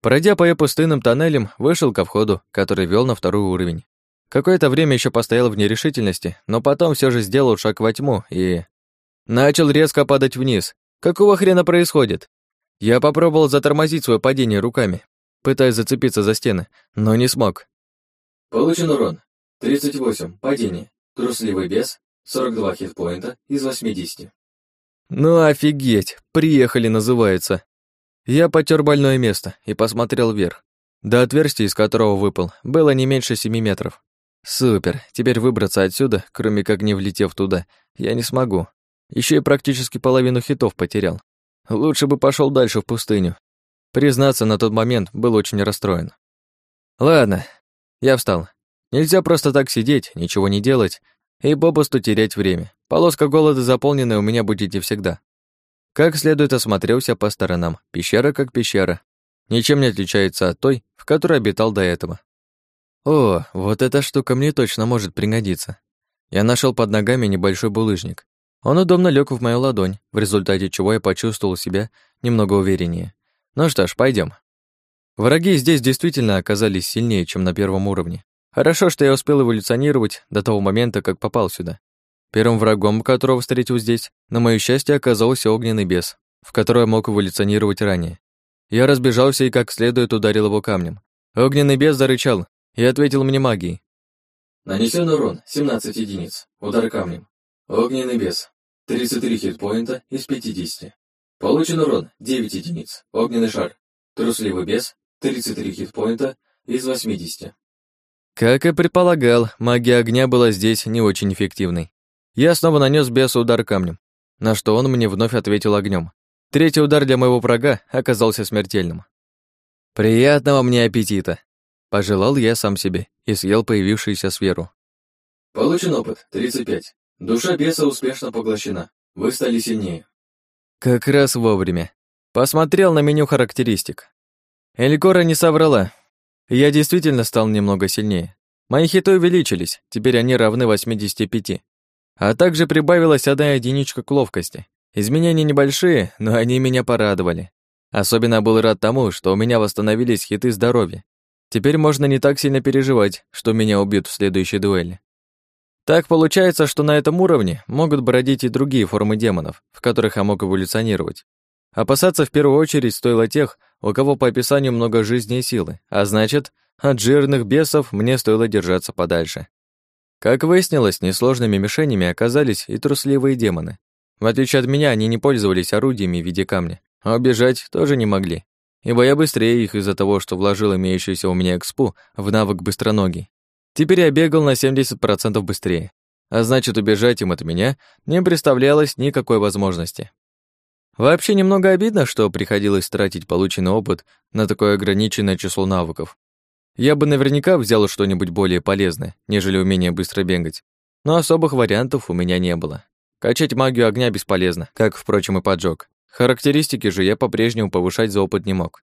Пройдя по ее пустынным тоннелям, вышел ко входу, который вел на второй уровень. Какое-то время еще постоял в нерешительности, но потом все же сделал шаг во тьму и... Начал резко падать вниз. Какого хрена происходит? Я попробовал затормозить свое падение руками, пытаясь зацепиться за стены, но не смог. Получен урон. 38. Падение. Трусливый бес. 42 хитпоинта из 80. Ну офигеть, приехали называется. Я потер больное место и посмотрел вверх. До отверстия, из которого выпал, было не меньше семи метров. Супер, теперь выбраться отсюда, кроме как не влетев туда, я не смогу. Еще и практически половину хитов потерял. Лучше бы пошел дальше в пустыню. Признаться, на тот момент был очень расстроен. Ладно, я встал. Нельзя просто так сидеть, ничего не делать и попусту терять время. Полоска голода заполненная у меня будет и всегда. Как следует осмотрелся по сторонам. Пещера как пещера. Ничем не отличается от той, в которой обитал до этого. О, вот эта штука мне точно может пригодиться. Я нашел под ногами небольшой булыжник. Он удобно лег в мою ладонь, в результате чего я почувствовал себя немного увереннее. Ну что ж, пойдем. Враги здесь действительно оказались сильнее, чем на первом уровне. Хорошо, что я успел эволюционировать до того момента, как попал сюда. Первым врагом, которого встретил здесь, на моё счастье, оказался огненный бес, в который я мог эволюционировать ранее. Я разбежался и как следует ударил его камнем. Огненный бес зарычал, и ответил мне магией. Нанесен урон 17 единиц. Удар камнем. Огненный бес. 33 хитпоинта из 50. Получен урон 9 единиц. Огненный шар. Трусливый бес. 33 хитпоинта из 80. Как и предполагал, магия огня была здесь не очень эффективной. Я снова нанес бесу удар камнем, на что он мне вновь ответил огнем. Третий удар для моего врага оказался смертельным. «Приятного мне аппетита!» Пожелал я сам себе и съел появившуюся сферу. Получен опыт, 35. Душа беса успешно поглощена. Вы стали сильнее. Как раз вовремя. Посмотрел на меню характеристик. Элькора не соврала. Я действительно стал немного сильнее. Мои хиты увеличились, теперь они равны 85. А также прибавилась одна единичка к ловкости. Изменения небольшие, но они меня порадовали. Особенно был рад тому, что у меня восстановились хиты здоровья. Теперь можно не так сильно переживать, что меня убьют в следующей дуэли. Так получается, что на этом уровне могут бродить и другие формы демонов, в которых я мог эволюционировать. Опасаться в первую очередь стоило тех, у кого по описанию много жизни и силы, а значит, от жирных бесов мне стоило держаться подальше. Как выяснилось, несложными мишенями оказались и трусливые демоны. В отличие от меня, они не пользовались орудиями в виде камня, а убежать тоже не могли ибо я быстрее их из-за того, что вложил имеющуюся у меня экспу в навык быстроногий. Теперь я бегал на 70% быстрее, а значит, убежать им от меня не представлялось никакой возможности. Вообще немного обидно, что приходилось тратить полученный опыт на такое ограниченное число навыков. Я бы наверняка взял что-нибудь более полезное, нежели умение быстро бегать, но особых вариантов у меня не было. Качать магию огня бесполезно, как, впрочем, и поджог. Характеристики же я по-прежнему повышать за опыт не мог.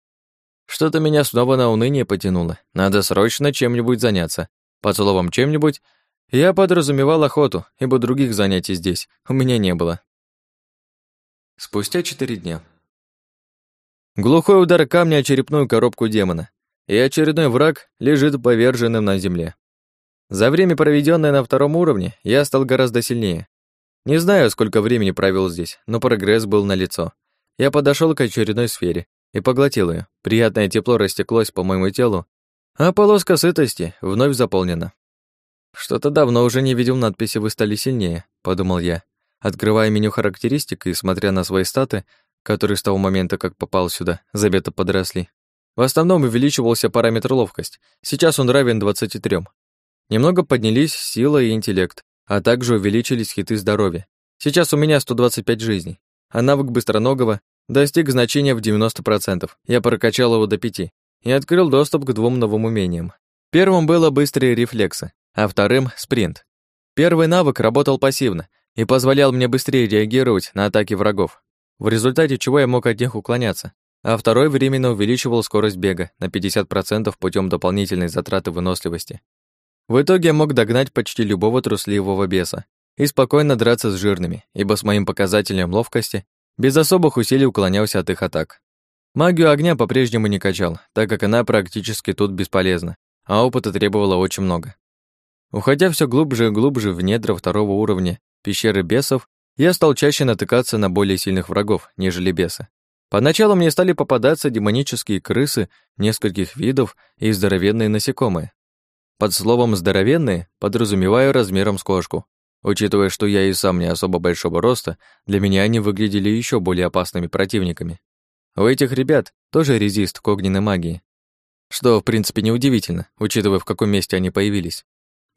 Что-то меня снова на уныние потянуло. Надо срочно чем-нибудь заняться. Под словом «чем-нибудь» я подразумевал охоту, ибо других занятий здесь у меня не было. Спустя четыре дня. Глухой удар камня о черепную коробку демона, и очередной враг лежит поверженным на земле. За время, проведенное на втором уровне, я стал гораздо сильнее. Не знаю, сколько времени провел здесь, но прогресс был налицо. Я подошел к очередной сфере и поглотил ее. Приятное тепло растеклось по моему телу, а полоска сытости вновь заполнена. Что-то давно уже не видел надписи «Вы стали сильнее», — подумал я, открывая меню характеристик и смотря на свои статы, которые с того момента, как попал сюда, забето подросли. В основном увеличивался параметр ловкость. Сейчас он равен 23. Немного поднялись сила и интеллект, а также увеличились хиты здоровья. Сейчас у меня 125 жизней, а навык быстроногого достиг значения в 90%. Я прокачал его до 5 и открыл доступ к двум новым умениям. Первым было быстрые рефлексы, а вторым — спринт. Первый навык работал пассивно и позволял мне быстрее реагировать на атаки врагов, в результате чего я мог от них уклоняться, а второй временно увеличивал скорость бега на 50% путем дополнительной затраты выносливости. В итоге я мог догнать почти любого трусливого беса и спокойно драться с жирными, ибо с моим показателем ловкости без особых усилий уклонялся от их атак. Магию огня по-прежнему не качал, так как она практически тут бесполезна, а опыта требовало очень много. Уходя все глубже и глубже в недра второго уровня пещеры бесов, я стал чаще натыкаться на более сильных врагов, нежели бесы. Поначалу мне стали попадаться демонические крысы нескольких видов и здоровенные насекомые, под словом «здоровенные» подразумеваю размером с кошку. Учитывая, что я и сам не особо большого роста, для меня они выглядели еще более опасными противниками. У этих ребят тоже резист к огненной магии. Что, в принципе, неудивительно, учитывая, в каком месте они появились.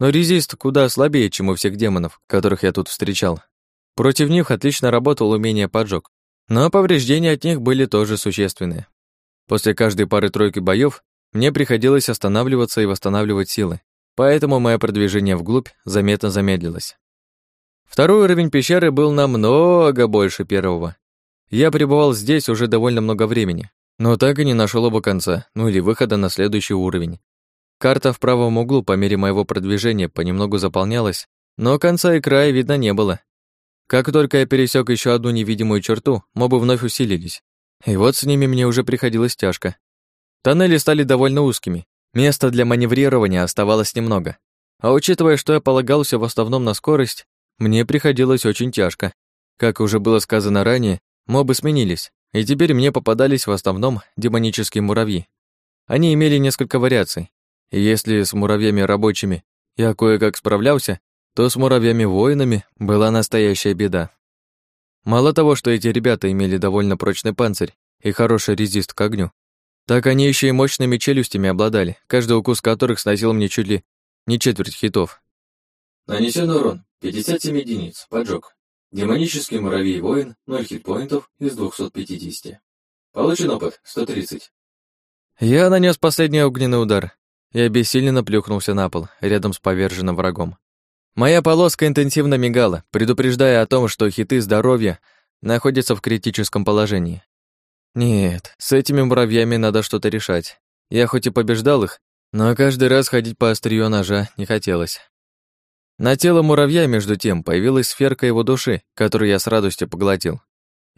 Но резист куда слабее, чем у всех демонов, которых я тут встречал. Против них отлично работал умение поджог, но повреждения от них были тоже существенные. После каждой пары-тройки боев мне приходилось останавливаться и восстанавливать силы, поэтому мое продвижение вглубь заметно замедлилось. Второй уровень пещеры был намного больше первого. Я пребывал здесь уже довольно много времени, но так и не нашел его конца, ну или выхода на следующий уровень. Карта в правом углу по мере моего продвижения понемногу заполнялась, но конца и края видно не было. Как только я пересек еще одну невидимую черту, мобы вновь усилились. И вот с ними мне уже приходилось тяжко. Тоннели стали довольно узкими, места для маневрирования оставалось немного. А учитывая, что я полагался в основном на скорость, мне приходилось очень тяжко. Как уже было сказано ранее, мобы сменились, и теперь мне попадались в основном демонические муравьи. Они имели несколько вариаций, и если с муравьями рабочими я кое-как справлялся, то с муравьями-воинами была настоящая беда. Мало того, что эти ребята имели довольно прочный панцирь и хороший резист к огню, так они еще и мощными челюстями обладали, каждый укус которых сносил мне чуть ли не четверть хитов. Нанесен урон 57 единиц, поджог. Демонический муравей-воин, 0 хитпоинтов из 250. Получен опыт 130. Я нанес последний огненный удар, и обессиленно плюхнулся на пол, рядом с поверженным врагом. Моя полоска интенсивно мигала, предупреждая о том, что хиты здоровья находятся в критическом положении. Нет, с этими муравьями надо что-то решать. Я хоть и побеждал их, но каждый раз ходить по острию ножа не хотелось. На тело муравья, между тем, появилась сферка его души, которую я с радостью поглотил.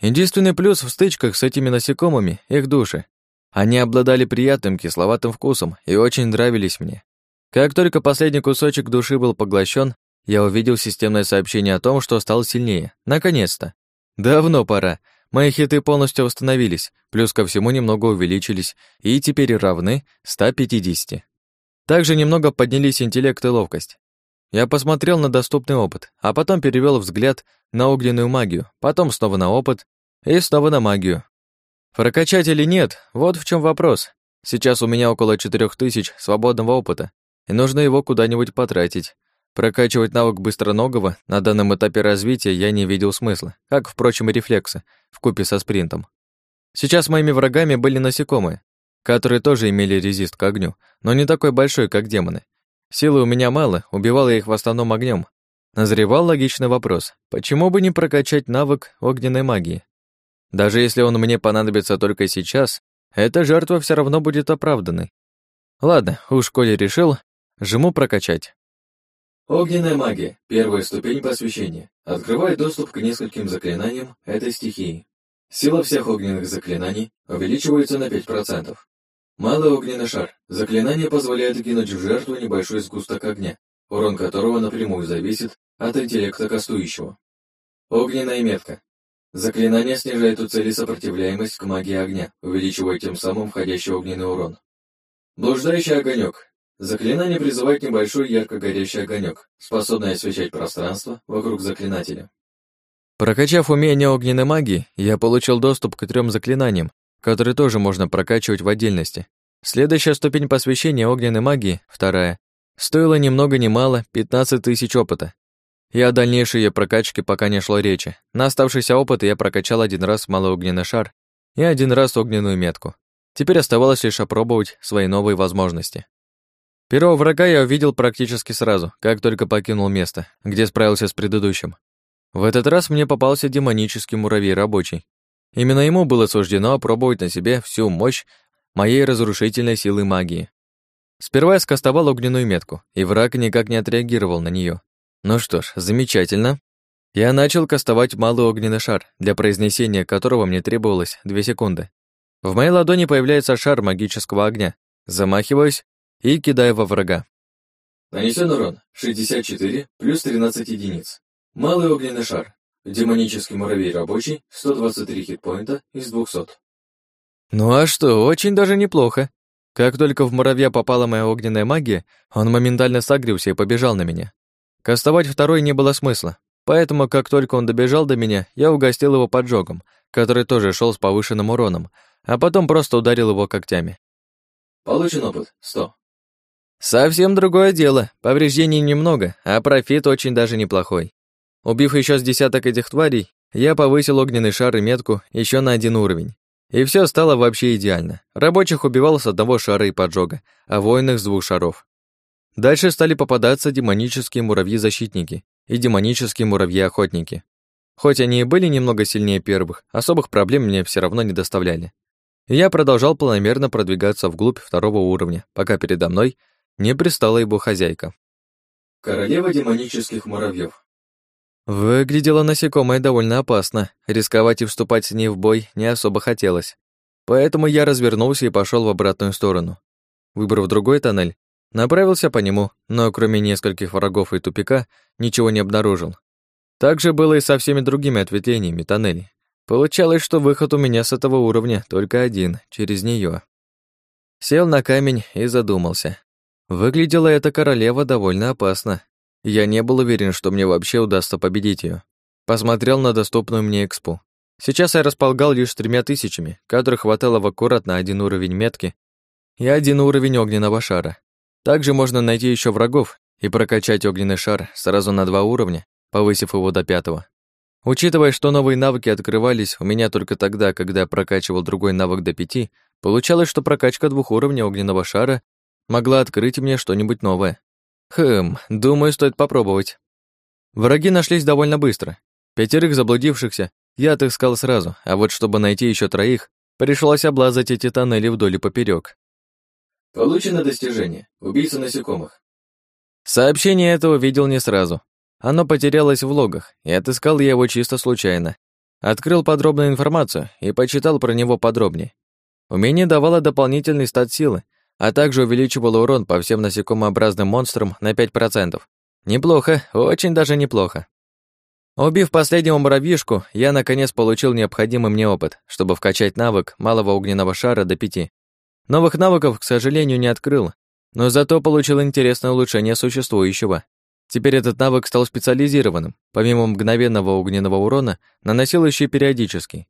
Единственный плюс в стычках с этими насекомыми — их души. Они обладали приятным кисловатым вкусом и очень нравились мне. Как только последний кусочек души был поглощен, я увидел системное сообщение о том, что стал сильнее. Наконец-то. Давно пора. Мои хиты полностью восстановились, плюс ко всему немного увеличились и теперь равны 150. Также немного поднялись интеллект и ловкость. Я посмотрел на доступный опыт, а потом перевел взгляд на огненную магию, потом снова на опыт и снова на магию. Прокачать или нет, вот в чем вопрос. Сейчас у меня около 4000 свободного опыта, и нужно его куда-нибудь потратить. Прокачивать навык быстроногого на данном этапе развития я не видел смысла, как, впрочем, и рефлексы, вкупе со спринтом. Сейчас моими врагами были насекомые, которые тоже имели резист к огню, но не такой большой, как демоны. Силы у меня мало, убивал я их в основном огнем. Назревал логичный вопрос, почему бы не прокачать навык огненной магии? Даже если он мне понадобится только сейчас, эта жертва все равно будет оправданной. Ладно, уж коли решил, жму прокачать. Огненная магия. Первая ступень посвящения. Открывает доступ к нескольким заклинаниям этой стихии. Сила всех огненных заклинаний увеличивается на 5%. Малый огненный шар. Заклинание позволяет кинуть в жертву небольшой сгусток огня, урон которого напрямую зависит от интеллекта кастующего. Огненная метка. Заклинание снижает у цели сопротивляемость к магии огня, увеличивая тем самым входящий огненный урон. Блуждающий огонек. Заклинание призывает небольшой ярко горящий огонек, способный освещать пространство вокруг заклинателя. Прокачав умение огненной магии, я получил доступ к трем заклинаниям, которые тоже можно прокачивать в отдельности. Следующая ступень посвящения огненной магии, вторая, стоила ни много ни мало 15 тысяч опыта. И о дальнейшей ее прокачке пока не шло речи. На оставшийся опыт я прокачал один раз малый огненный шар и один раз огненную метку. Теперь оставалось лишь опробовать свои новые возможности. Первого врага я увидел практически сразу, как только покинул место, где справился с предыдущим. В этот раз мне попался демонический муравей рабочий. Именно ему было суждено опробовать на себе всю мощь моей разрушительной силы магии. Сперва я скостовал огненную метку, и враг никак не отреагировал на нее. Ну что ж, замечательно. Я начал кастовать малый огненный шар, для произнесения которого мне требовалось две секунды. В моей ладони появляется шар магического огня. Замахиваюсь и кидаю во врага. Нанесен урон 64 плюс 13 единиц. Малый огненный шар. Демонический муравей рабочий 123 хитпоинта из 200. Ну а что, очень даже неплохо. Как только в муравья попала моя огненная магия, он моментально согрелся и побежал на меня. Кастовать второй не было смысла, поэтому как только он добежал до меня, я угостил его поджогом, который тоже шел с повышенным уроном, а потом просто ударил его когтями. Получен опыт 100. Совсем другое дело. Повреждений немного, а профит очень даже неплохой. Убив еще с десяток этих тварей, я повысил огненный шар и метку еще на один уровень. И все стало вообще идеально. Рабочих убивал с одного шара и поджога, а воинных с двух шаров. Дальше стали попадаться демонические муравьи-защитники и демонические муравьи-охотники. Хоть они и были немного сильнее первых, особых проблем мне все равно не доставляли. И я продолжал планомерно продвигаться вглубь второго уровня, пока передо мной не пристала его хозяйка. Королева демонических муравьев. Выглядела насекомое довольно опасно, рисковать и вступать с ней в бой не особо хотелось. Поэтому я развернулся и пошел в обратную сторону. Выбрав другой тоннель, направился по нему, но кроме нескольких врагов и тупика, ничего не обнаружил. Так же было и со всеми другими ответвлениями тоннелей. Получалось, что выход у меня с этого уровня только один, через нее. Сел на камень и задумался. Выглядела эта королева довольно опасно. Я не был уверен, что мне вообще удастся победить ее. Посмотрел на доступную мне экспу. Сейчас я располагал лишь тремя тысячами, которых хватало в аккурат на один уровень метки и один уровень огненного шара. Также можно найти еще врагов и прокачать огненный шар сразу на два уровня, повысив его до пятого. Учитывая, что новые навыки открывались у меня только тогда, когда я прокачивал другой навык до пяти, получалось, что прокачка двух уровней огненного шара могла открыть мне что-нибудь новое. Хм, думаю, стоит попробовать. Враги нашлись довольно быстро. Пятерых заблудившихся я отыскал сразу, а вот чтобы найти еще троих, пришлось облазать эти тоннели вдоль и поперек. Получено достижение. Убийца насекомых. Сообщение этого видел не сразу. Оно потерялось в логах, и отыскал я его чисто случайно. Открыл подробную информацию и почитал про него подробнее. Умение давало дополнительный стат силы, а также увеличивало урон по всем насекомообразным монстрам на 5%. Неплохо, очень даже неплохо. Убив последнего муравьишку, я наконец получил необходимый мне опыт, чтобы вкачать навык малого огненного шара до пяти. Новых навыков, к сожалению, не открыл, но зато получил интересное улучшение существующего. Теперь этот навык стал специализированным, помимо мгновенного огненного урона, наносил еще периодически.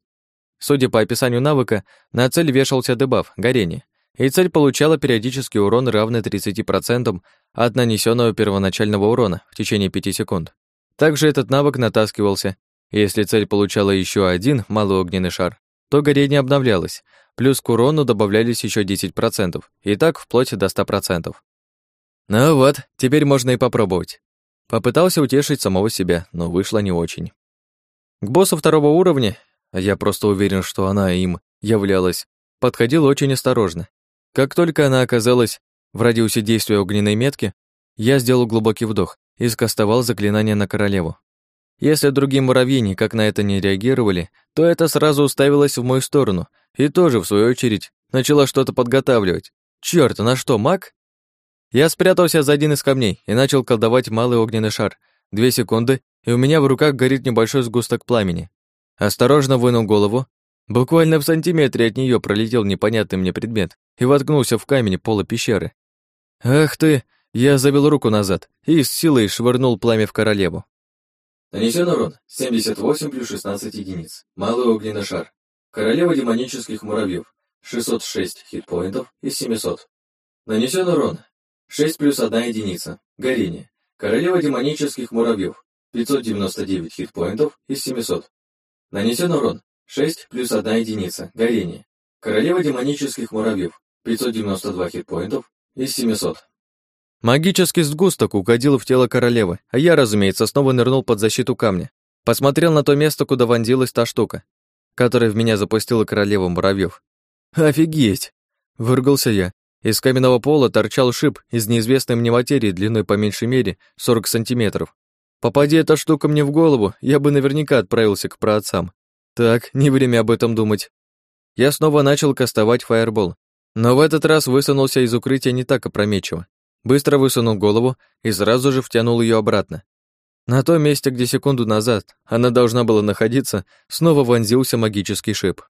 Судя по описанию навыка, на цель вешался дебаф горение, и цель получала периодический урон, равный 30% от нанесенного первоначального урона в течение 5 секунд. Также этот навык натаскивался, если цель получала еще один малый огненный шар, то горение обновлялось, плюс к урону добавлялись еще 10%, и так вплоть до 100%. Ну вот, теперь можно и попробовать. Попытался утешить самого себя, но вышло не очень. К боссу второго уровня, а я просто уверен, что она им являлась, подходил очень осторожно. Как только она оказалась в радиусе действия огненной метки, я сделал глубокий вдох и скостовал заклинание на королеву. Если другие муравьи никак на это не реагировали, то это сразу уставилось в мою сторону и тоже, в свою очередь, начала что-то подготавливать. Чёрт, на что, маг? Я спрятался за один из камней и начал колдовать малый огненный шар. Две секунды, и у меня в руках горит небольшой сгусток пламени. Осторожно вынул голову. Буквально в сантиметре от нее пролетел непонятный мне предмет и воткнулся в камень пола пещеры. Ах ты, я завел руку назад и с силой швырнул пламя в королеву. Нанесен урон 78 плюс 16 единиц. Малый огненный шар. Королева демонических муравьев. 606 хитпоинтов из 700. Нанесен урон 6 плюс 1 единица. Горение. Королева демонических муравьев. 599 хитпоинтов из 700. Нанесен урон 6 плюс 1 единица. Горение. Королева демонических муравьев. 592 хитпоинтов из 700. Магический сгусток угодил в тело королевы, а я, разумеется, снова нырнул под защиту камня. Посмотрел на то место, куда вонзилась та штука, которая в меня запустила королеву муравьев. «Офигеть!» — выругался я. Из каменного пола торчал шип из неизвестной мне материи длиной по меньшей мере 40 сантиметров. Попади эта штука мне в голову, я бы наверняка отправился к праотцам. Так, не время об этом думать. Я снова начал кастовать фаербол, но в этот раз высунулся из укрытия не так опрометчиво. Быстро высунул голову и сразу же втянул ее обратно. На том месте, где секунду назад она должна была находиться, снова вонзился магический шип.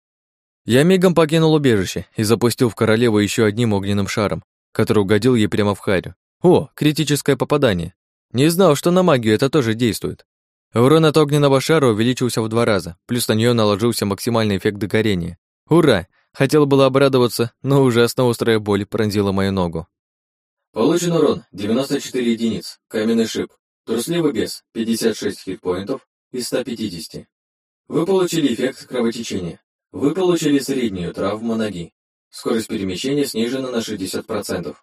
Я мигом покинул убежище и запустил в королеву еще одним огненным шаром, который угодил ей прямо в харю. О, критическое попадание. Не знал, что на магию это тоже действует. Урон от огненного шара увеличился в два раза, плюс на нее наложился максимальный эффект догорения. Ура! Хотел было обрадоваться, но ужасно острая боль пронзила мою ногу. Получен урон 94 единиц, каменный шип, трусливый бес 56 хитпоинтов из 150. Вы получили эффект кровотечения. Вы получили среднюю травму ноги. Скорость перемещения снижена на 60%.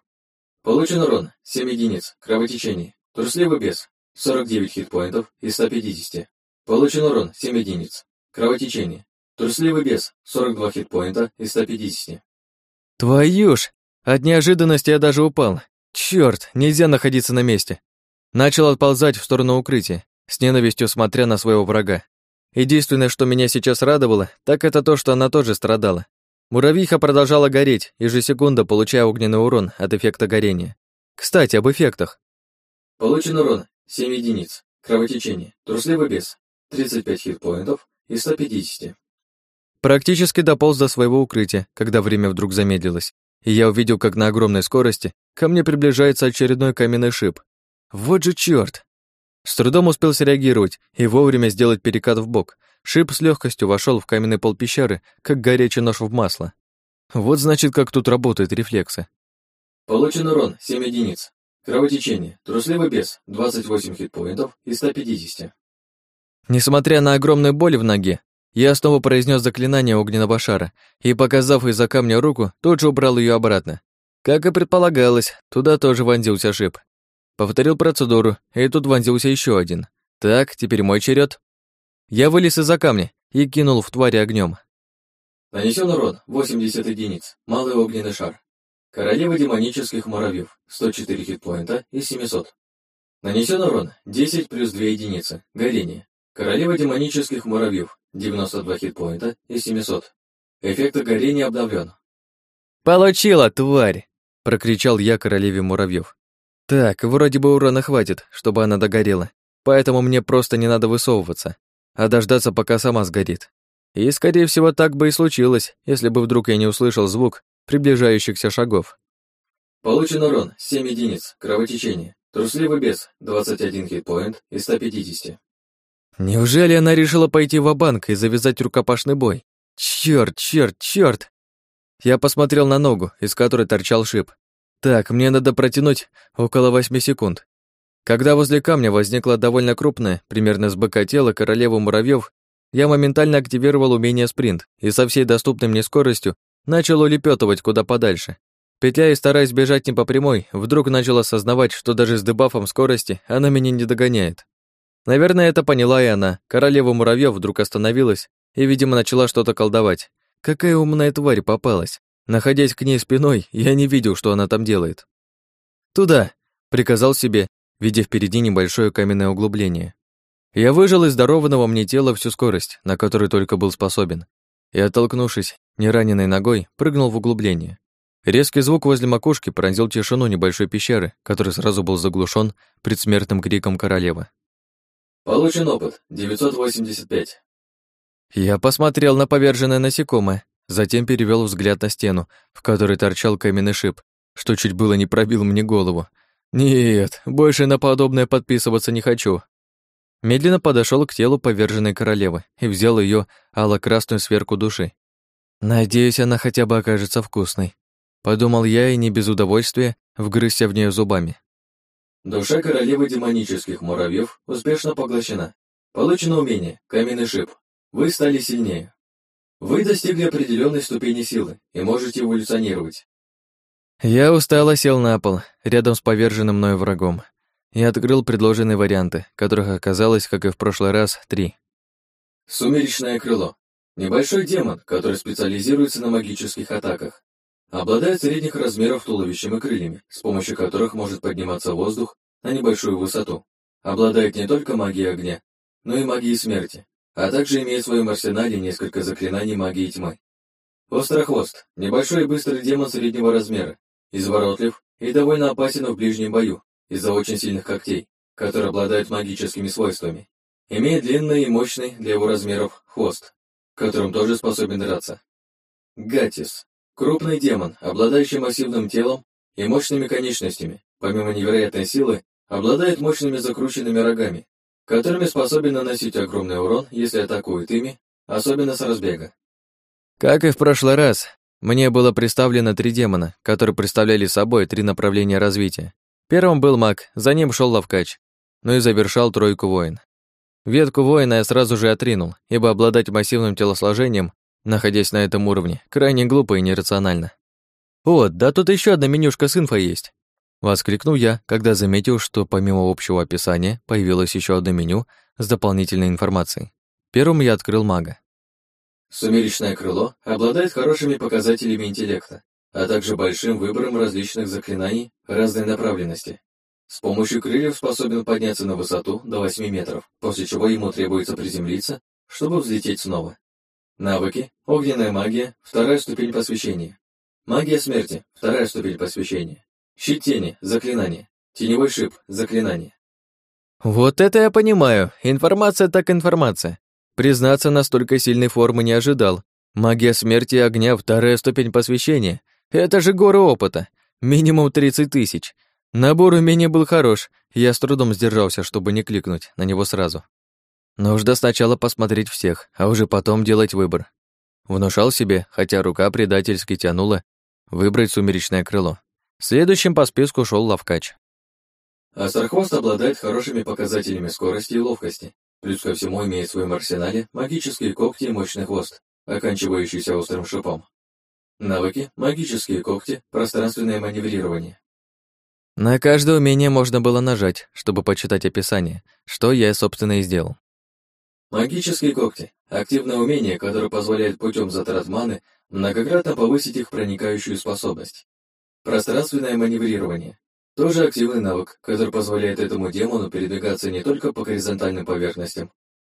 Получен урон 7 единиц, кровотечение, трусливый бес 49 хитпоинтов из 150. Получен урон 7 единиц, кровотечение, трусливый бес 42 хитпоинта из 150. Твою ж! От неожиданности я даже упал. Черт, нельзя находиться на месте. Начал отползать в сторону укрытия, с ненавистью смотря на своего врага. Единственное, что меня сейчас радовало, так это то, что она тоже страдала. Муравьиха продолжала гореть, ежесекунда получая огненный урон от эффекта горения. Кстати, об эффектах. Получен урон 7 единиц. Кровотечение. Трусливый бес. 35 хитпоинтов из 150. Практически дополз до своего укрытия, когда время вдруг замедлилось, и я увидел, как на огромной скорости ко мне приближается очередной каменный шип. Вот же чёрт! С трудом успел среагировать и вовремя сделать перекат в бок. Шип с легкостью вошел в каменный пол пещеры, как горячий нож в масло. Вот значит, как тут работают рефлексы. Получен урон 7 единиц. Кровотечение. Трусливый бес. 28 хитпоинтов из 150. Несмотря на огромную боль в ноге, я снова произнес заклинание огненного шара и, показав из-за камня руку, тут же убрал ее обратно. Как и предполагалось, туда тоже вонзился шип. Повторил процедуру, и тут вонзился еще один. Так, теперь мой черед. Я вылез из-за камня и кинул в твари огнем. Нанесен урон 80 единиц, малый огненный шар. Королева демонических муравьев, 104 хитпоинта из 700. Нанесен урон 10 плюс 2 единицы, горение. Королева демонических муравьев, 92 хитпоинта из 700. Эффект горения обновлен. «Получила, тварь!» — прокричал я королеве муравьев. «Так, вроде бы урона хватит, чтобы она догорела, поэтому мне просто не надо высовываться, а дождаться, пока сама сгорит. И, скорее всего, так бы и случилось, если бы вдруг я не услышал звук приближающихся шагов. Получен урон 7 единиц, кровотечение. Трусливый бес, 21 хитпоинт из 150. Неужели она решила пойти в банк и завязать рукопашный бой? Чёрт, чёрт, чёрт! Я посмотрел на ногу, из которой торчал шип. Так, мне надо протянуть около восьми секунд. Когда возле камня возникла довольно крупная, примерно с быка тело королевы муравьев, я моментально активировал умение спринт и со всей доступной мне скоростью начал улепетывать куда подальше. Петля и стараясь бежать не по прямой, вдруг начал осознавать, что даже с дебафом скорости она меня не догоняет. Наверное, это поняла и она. Королева муравьев вдруг остановилась и, видимо, начала что-то колдовать. Какая умная тварь попалась. Находясь к ней спиной, я не видел, что она там делает. «Туда!» — приказал себе, видя впереди небольшое каменное углубление. Я выжил из здорованного мне тела всю скорость, на которую только был способен, и, оттолкнувшись нераненной ногой, прыгнул в углубление. Резкий звук возле макушки пронзил тишину небольшой пещеры, который сразу был заглушен предсмертным криком королевы. Получен опыт, 985. Я посмотрел на поверженное насекомое, затем перевел взгляд на стену, в которой торчал каменный шип, что чуть было не пробил мне голову. Нет, больше на подобное подписываться не хочу. Медленно подошел к телу поверженной королевы и взял ее ало-красную сверку души. Надеюсь, она хотя бы окажется вкусной. Подумал я и не без удовольствия вгрызся в нее зубами. Душа королевы демонических муравьев успешно поглощена. Получено умение «Каменный шип». Вы стали сильнее. Вы достигли определенной ступени силы и можете эволюционировать. Я устало сел на пол, рядом с поверженным мной врагом и открыл предложенные варианты, которых оказалось, как и в прошлый раз, три. Сумеречное крыло. Небольшой демон, который специализируется на магических атаках. Обладает средних размеров туловищем и крыльями, с помощью которых может подниматься воздух на небольшую высоту. Обладает не только магией огня, но и магией смерти, а также имеет в своем арсенале несколько заклинаний магии тьмы. Острохвост – небольшой и быстрый демон среднего размера, изворотлив и довольно опасен в ближнем бою, из-за очень сильных когтей, которые обладают магическими свойствами. Имеет длинный и мощный для его размеров хвост, которым тоже способен драться. Гатис. Крупный демон, обладающий массивным телом и мощными конечностями, помимо невероятной силы, обладает мощными закрученными рогами, которыми способен наносить огромный урон, если атакует ими, особенно с разбега. Как и в прошлый раз, мне было представлено три демона, которые представляли собой три направления развития. Первым был маг, за ним шел лавкач, ну и завершал тройку воин. Ветку воина я сразу же отринул, ибо обладать массивным телосложением, находясь на этом уровне, крайне глупо и нерационально. «О, да тут еще одна менюшка с инфой есть!» Воскликнул я, когда заметил, что помимо общего описания появилось еще одно меню с дополнительной информацией. Первым я открыл мага. Сумеречное крыло обладает хорошими показателями интеллекта, а также большим выбором различных заклинаний разной направленности. С помощью крыльев способен подняться на высоту до 8 метров, после чего ему требуется приземлиться, чтобы взлететь снова. Навыки. Огненная магия, вторая ступень посвящения. Магия смерти, вторая ступень посвящения. Щит тени, заклинание. Теневой шип, заклинание. Вот это я понимаю. Информация так информация. Признаться, настолько сильной формы не ожидал. Магия смерти и огня, вторая ступень посвящения. Это же горы опыта. Минимум 30 тысяч. Набор умений был хорош, я с трудом сдержался, чтобы не кликнуть на него сразу. Нужно сначала посмотреть всех, а уже потом делать выбор. Внушал себе, хотя рука предательски тянула, выбрать сумеречное крыло. Следующим по списку шел ловкач. Астрахвост обладает хорошими показателями скорости и ловкости, плюс ко всему имеет в своем арсенале магические когти и мощный хвост, оканчивающийся острым шипом. Навыки, магические когти, пространственное маневрирование. На каждое умение можно было нажать, чтобы почитать описание, что я, собственно, и сделал. Магические когти – активное умение, которое позволяет путем затрат маны многократно повысить их проникающую способность. Пространственное маневрирование – тоже активный навык, который позволяет этому демону передвигаться не только по горизонтальным поверхностям,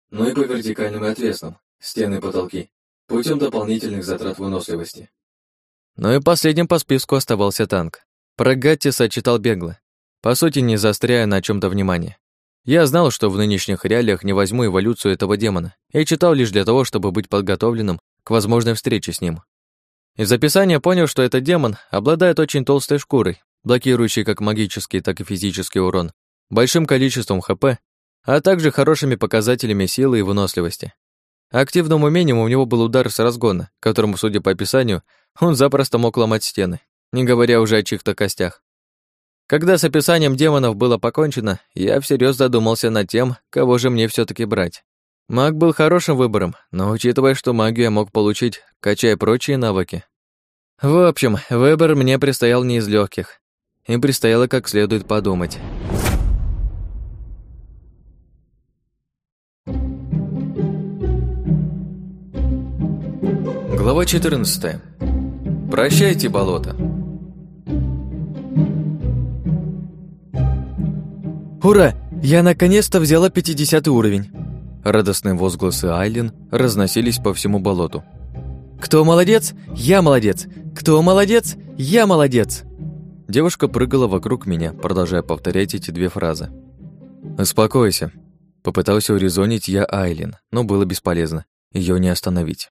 но и по вертикальным и отвесным, стены и потолки, путем дополнительных затрат выносливости. Ну и последним по списку оставался танк. Про Гаттиса читал бегло, по сути не заостряя на чем то внимание. Я знал, что в нынешних реалиях не возьму эволюцию этого демона, и читал лишь для того, чтобы быть подготовленным к возможной встрече с ним. Из описания понял, что этот демон обладает очень толстой шкурой, блокирующей как магический, так и физический урон, большим количеством ХП, а также хорошими показателями силы и выносливости. Активным умением у него был удар с разгона, которому, судя по описанию, он запросто мог ломать стены, не говоря уже о чьих-то костях. Когда с описанием демонов было покончено, я всерьез задумался над тем, кого же мне все таки брать. Маг был хорошим выбором, но учитывая, что магию я мог получить, качая прочие навыки. В общем, выбор мне предстоял не из легких. Им предстояло как следует подумать. Глава 14. Прощайте, болото. «Ура! Я наконец-то взяла 50 уровень!» Радостные возгласы Айлин разносились по всему болоту. «Кто молодец? Я молодец! Кто молодец? Я молодец!» Девушка прыгала вокруг меня, продолжая повторять эти две фразы. «Успокойся», — попытался урезонить я Айлин, но было бесполезно, ее не остановить.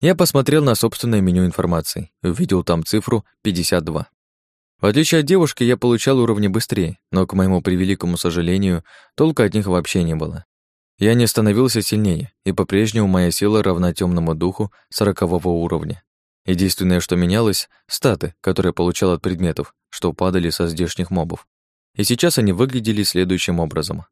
Я посмотрел на собственное меню информации, увидел там цифру 52. В отличие от девушки, я получал уровни быстрее, но, к моему превеликому сожалению, толка от них вообще не было. Я не становился сильнее, и по-прежнему моя сила равна темному духу сорокового уровня. Единственное, что менялось — статы, которые получал от предметов, что падали со здешних мобов. И сейчас они выглядели следующим образом.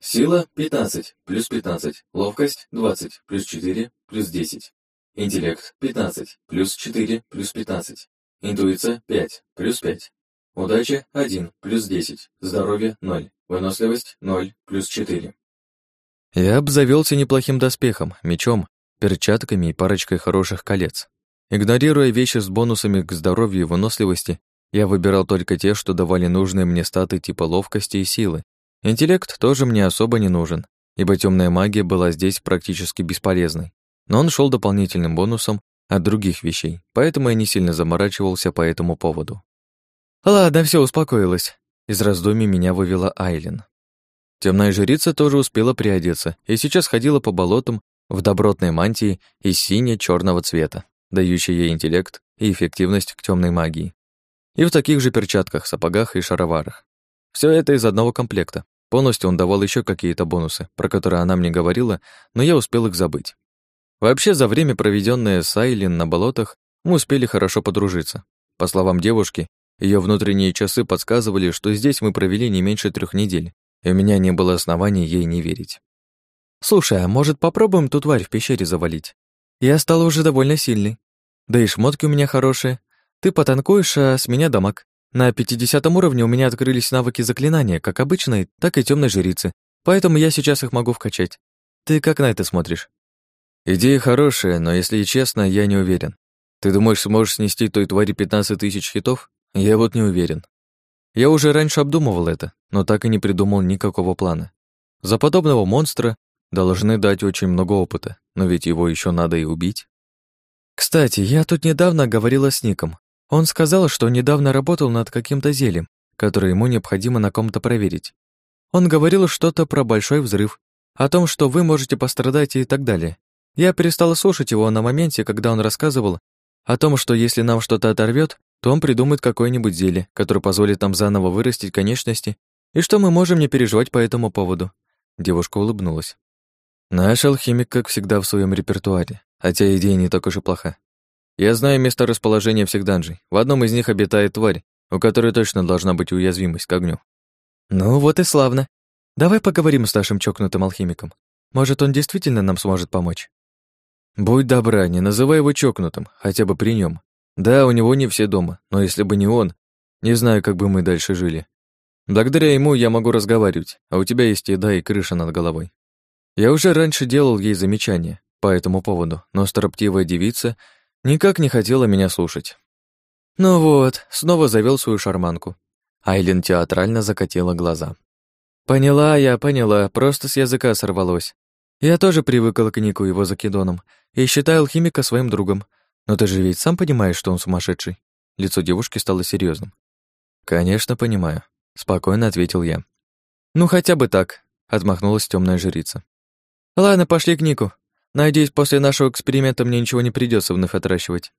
Сила — 15, плюс 15, ловкость — 20, плюс 4, плюс 10. Интеллект – 15, плюс 4, плюс 15. Интуиция – 5, плюс 5. Удача – 1, плюс 10. Здоровье – 0. Выносливость – 0, плюс 4. Я обзавелся неплохим доспехом, мечом, перчатками и парочкой хороших колец. Игнорируя вещи с бонусами к здоровью и выносливости, я выбирал только те, что давали нужные мне статы типа ловкости и силы. Интеллект тоже мне особо не нужен, ибо темная магия была здесь практически бесполезной но он шел дополнительным бонусом от других вещей, поэтому я не сильно заморачивался по этому поводу. «Ладно, все успокоилось», — из раздумий меня вывела Айлин. Темная жрица тоже успела приодеться и сейчас ходила по болотам в добротной мантии из сине черного цвета, дающей ей интеллект и эффективность к темной магии. И в таких же перчатках, сапогах и шароварах. Все это из одного комплекта. Полностью он давал еще какие-то бонусы, про которые она мне говорила, но я успел их забыть. Вообще, за время, проведенное с Айлин на болотах, мы успели хорошо подружиться. По словам девушки, ее внутренние часы подсказывали, что здесь мы провели не меньше трех недель, и у меня не было оснований ей не верить. «Слушай, а может, попробуем ту тварь в пещере завалить? Я стала уже довольно сильной. Да и шмотки у меня хорошие. Ты потанкуешь, а с меня дамаг. На 50 уровне у меня открылись навыки заклинания, как обычной, так и темной жрицы, поэтому я сейчас их могу вкачать. Ты как на это смотришь?» Идея хорошая, но, если честно, я не уверен. Ты думаешь, сможешь снести той твари 15 тысяч хитов? Я вот не уверен. Я уже раньше обдумывал это, но так и не придумал никакого плана. За подобного монстра должны дать очень много опыта, но ведь его еще надо и убить. Кстати, я тут недавно говорила с Ником. Он сказал, что недавно работал над каким-то зельем, которое ему необходимо на ком-то проверить. Он говорил что-то про большой взрыв, о том, что вы можете пострадать и так далее. Я перестала слушать его на моменте, когда он рассказывал о том, что если нам что-то оторвет, то он придумает какое-нибудь зелье, которое позволит нам заново вырастить конечности, и что мы можем не переживать по этому поводу. Девушка улыбнулась. Наш алхимик, как всегда, в своем репертуаре, хотя идея не так уж и плоха. Я знаю место расположения всех данжей. В одном из них обитает тварь, у которой точно должна быть уязвимость к огню. Ну вот и славно. Давай поговорим с нашим чокнутым алхимиком. Может, он действительно нам сможет помочь. Будь добра, не называй его чокнутым, хотя бы при нем. Да, у него не все дома, но если бы не он, не знаю, как бы мы дальше жили. Благодаря ему я могу разговаривать, а у тебя есть еда и крыша над головой. Я уже раньше делал ей замечания по этому поводу, но строптивая девица никак не хотела меня слушать. Ну вот, снова завел свою шарманку. Айлин театрально закатила глаза. Поняла я, поняла, просто с языка сорвалось. Я тоже привыкла к Нику его закидонам и считаю алхимика своим другом. Но ты же ведь сам понимаешь, что он сумасшедший. Лицо девушки стало серьезным. Конечно, понимаю, спокойно ответил я. Ну хотя бы так, отмахнулась темная жрица. Ладно, пошли к Нику. Надеюсь, после нашего эксперимента мне ничего не придется вновь отращивать.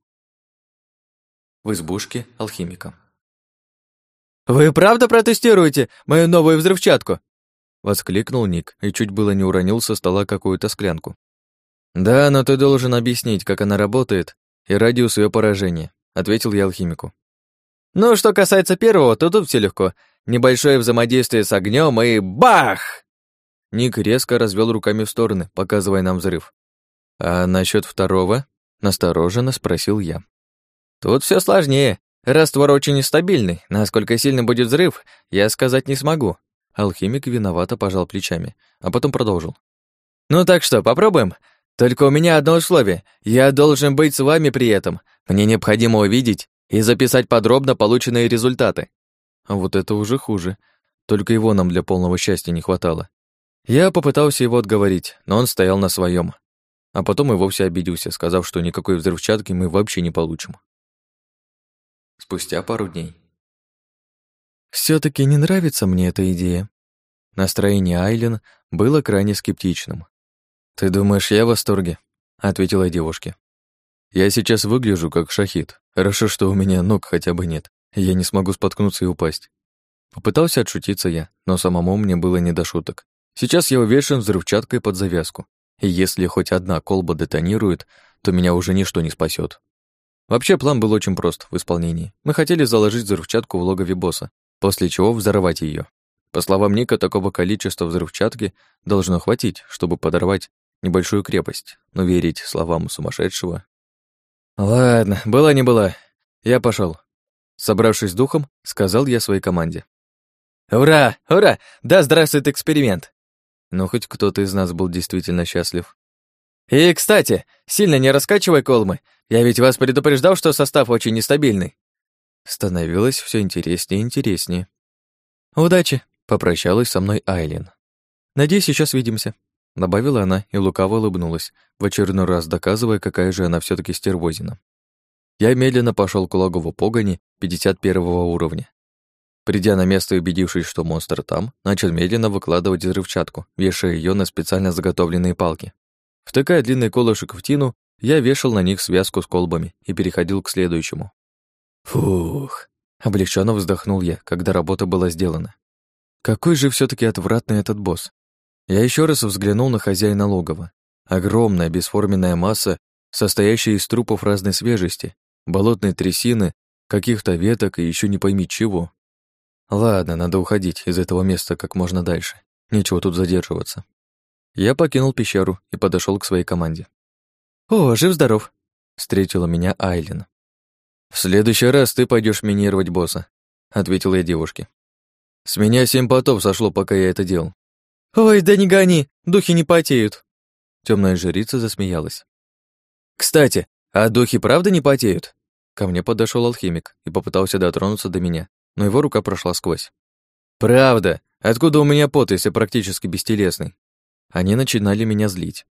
В избушке алхимика. «Вы правда протестируете мою новую взрывчатку?» Воскликнул Ник и чуть было не уронил со стола какую-то склянку. «Да, но ты должен объяснить, как она работает и радиус ее поражения», ответил я алхимику. «Ну, что касается первого, то тут все легко. Небольшое взаимодействие с огнем и бах!» Ник резко развел руками в стороны, показывая нам взрыв. «А насчет второго?» — настороженно спросил я. «Тут все сложнее. Раствор очень нестабильный. Насколько сильный будет взрыв, я сказать не смогу. Алхимик виновато пожал плечами, а потом продолжил. Ну так что, попробуем? Только у меня одно условие. Я должен быть с вами при этом. Мне необходимо увидеть и записать подробно полученные результаты. А вот это уже хуже. Только его нам для полного счастья не хватало. Я попытался его отговорить, но он стоял на своем, А потом и вовсе обиделся, сказав, что никакой взрывчатки мы вообще не получим спустя пару дней. Все таки не нравится мне эта идея. Настроение Айлен было крайне скептичным. «Ты думаешь, я в восторге?» — ответила девушке. «Я сейчас выгляжу как шахид. Хорошо, что у меня ног хотя бы нет. Я не смогу споткнуться и упасть». Попытался отшутиться я, но самому мне было не до шуток. Сейчас я увешан взрывчаткой под завязку, и если хоть одна колба детонирует, то меня уже ничто не спасет. Вообще план был очень прост в исполнении. Мы хотели заложить взрывчатку в логове босса, после чего взорвать ее. По словам Ника, такого количества взрывчатки должно хватить, чтобы подорвать небольшую крепость, но верить словам сумасшедшего... Ладно, была не была. Я пошел. Собравшись духом, сказал я своей команде. «Ура! Ура! Да здравствует эксперимент!» Но хоть кто-то из нас был действительно счастлив. «И, кстати, сильно не раскачивай колмы, я ведь вас предупреждал, что состав очень нестабильный. Становилось все интереснее и интереснее. Удачи, попрощалась со мной Айлин. Надеюсь, сейчас видимся, добавила она и лукаво улыбнулась, в очередной раз доказывая, какая же она все таки стервозина. Я медленно пошел к логову погони 51 уровня. Придя на место и убедившись, что монстр там, начал медленно выкладывать взрывчатку, вешая ее на специально заготовленные палки. Втыкая длинный колышек в тину, я вешал на них связку с колбами и переходил к следующему. Фух, облегченно вздохнул я, когда работа была сделана. Какой же все таки отвратный этот босс. Я еще раз взглянул на хозяина логова. Огромная бесформенная масса, состоящая из трупов разной свежести, болотной трясины, каких-то веток и еще не пойми чего. Ладно, надо уходить из этого места как можно дальше. Нечего тут задерживаться. Я покинул пещеру и подошел к своей команде. «О, жив-здоров!» — встретила меня Айлин. «В следующий раз ты пойдешь минировать босса», — ответил я девушке. «С меня семь потов сошло, пока я это делал». «Ой, да не гони, духи не потеют!» Темная жрица засмеялась. «Кстати, а духи правда не потеют?» Ко мне подошел алхимик и попытался дотронуться до меня, но его рука прошла сквозь. «Правда! Откуда у меня пот, если практически бестелесный?» Они начинали меня злить.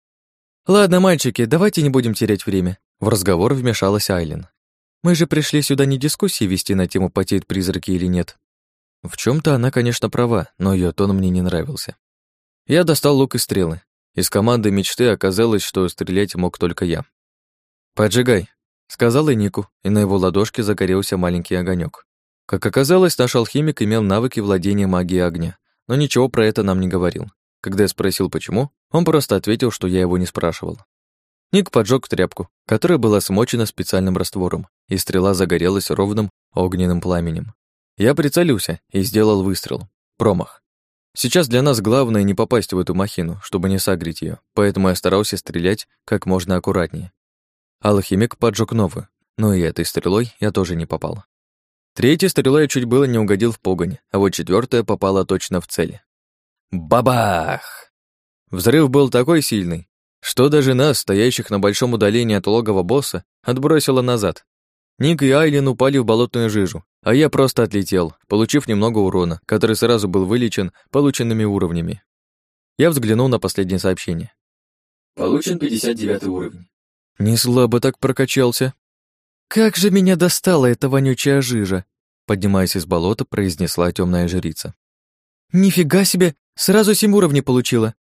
«Ладно, мальчики, давайте не будем терять время», — в разговор вмешалась Айлин. «Мы же пришли сюда не дискуссии вести на тему, потеют призраки или нет». В чем то она, конечно, права, но ее тон мне не нравился. Я достал лук и стрелы. Из команды мечты оказалось, что стрелять мог только я. «Поджигай», — сказал и Нику, и на его ладошке загорелся маленький огонек. Как оказалось, наш алхимик имел навыки владения магией огня, но ничего про это нам не говорил. Когда я спросил, почему, он просто ответил, что я его не спрашивал. Ник поджег тряпку, которая была смочена специальным раствором, и стрела загорелась ровным огненным пламенем. Я прицелился и сделал выстрел. Промах. Сейчас для нас главное не попасть в эту махину, чтобы не сагрить ее, поэтому я старался стрелять как можно аккуратнее. Алхимик поджег новую, но и этой стрелой я тоже не попал. Третья стрела я чуть было не угодил в погонь, а вот четвертая попала точно в цель. Бабах! Взрыв был такой сильный, что даже нас, стоящих на большом удалении от логова босса, отбросило назад. Ник и Айлин упали в болотную жижу, а я просто отлетел, получив немного урона, который сразу был вылечен полученными уровнями. Я взглянул на последнее сообщение. Получен 59 уровень. Не слабо так прокачался. Как же меня достала эта вонючая жижа, поднимаясь из болота, произнесла темная жрица. Нифига себе, сразу семь уровней получила.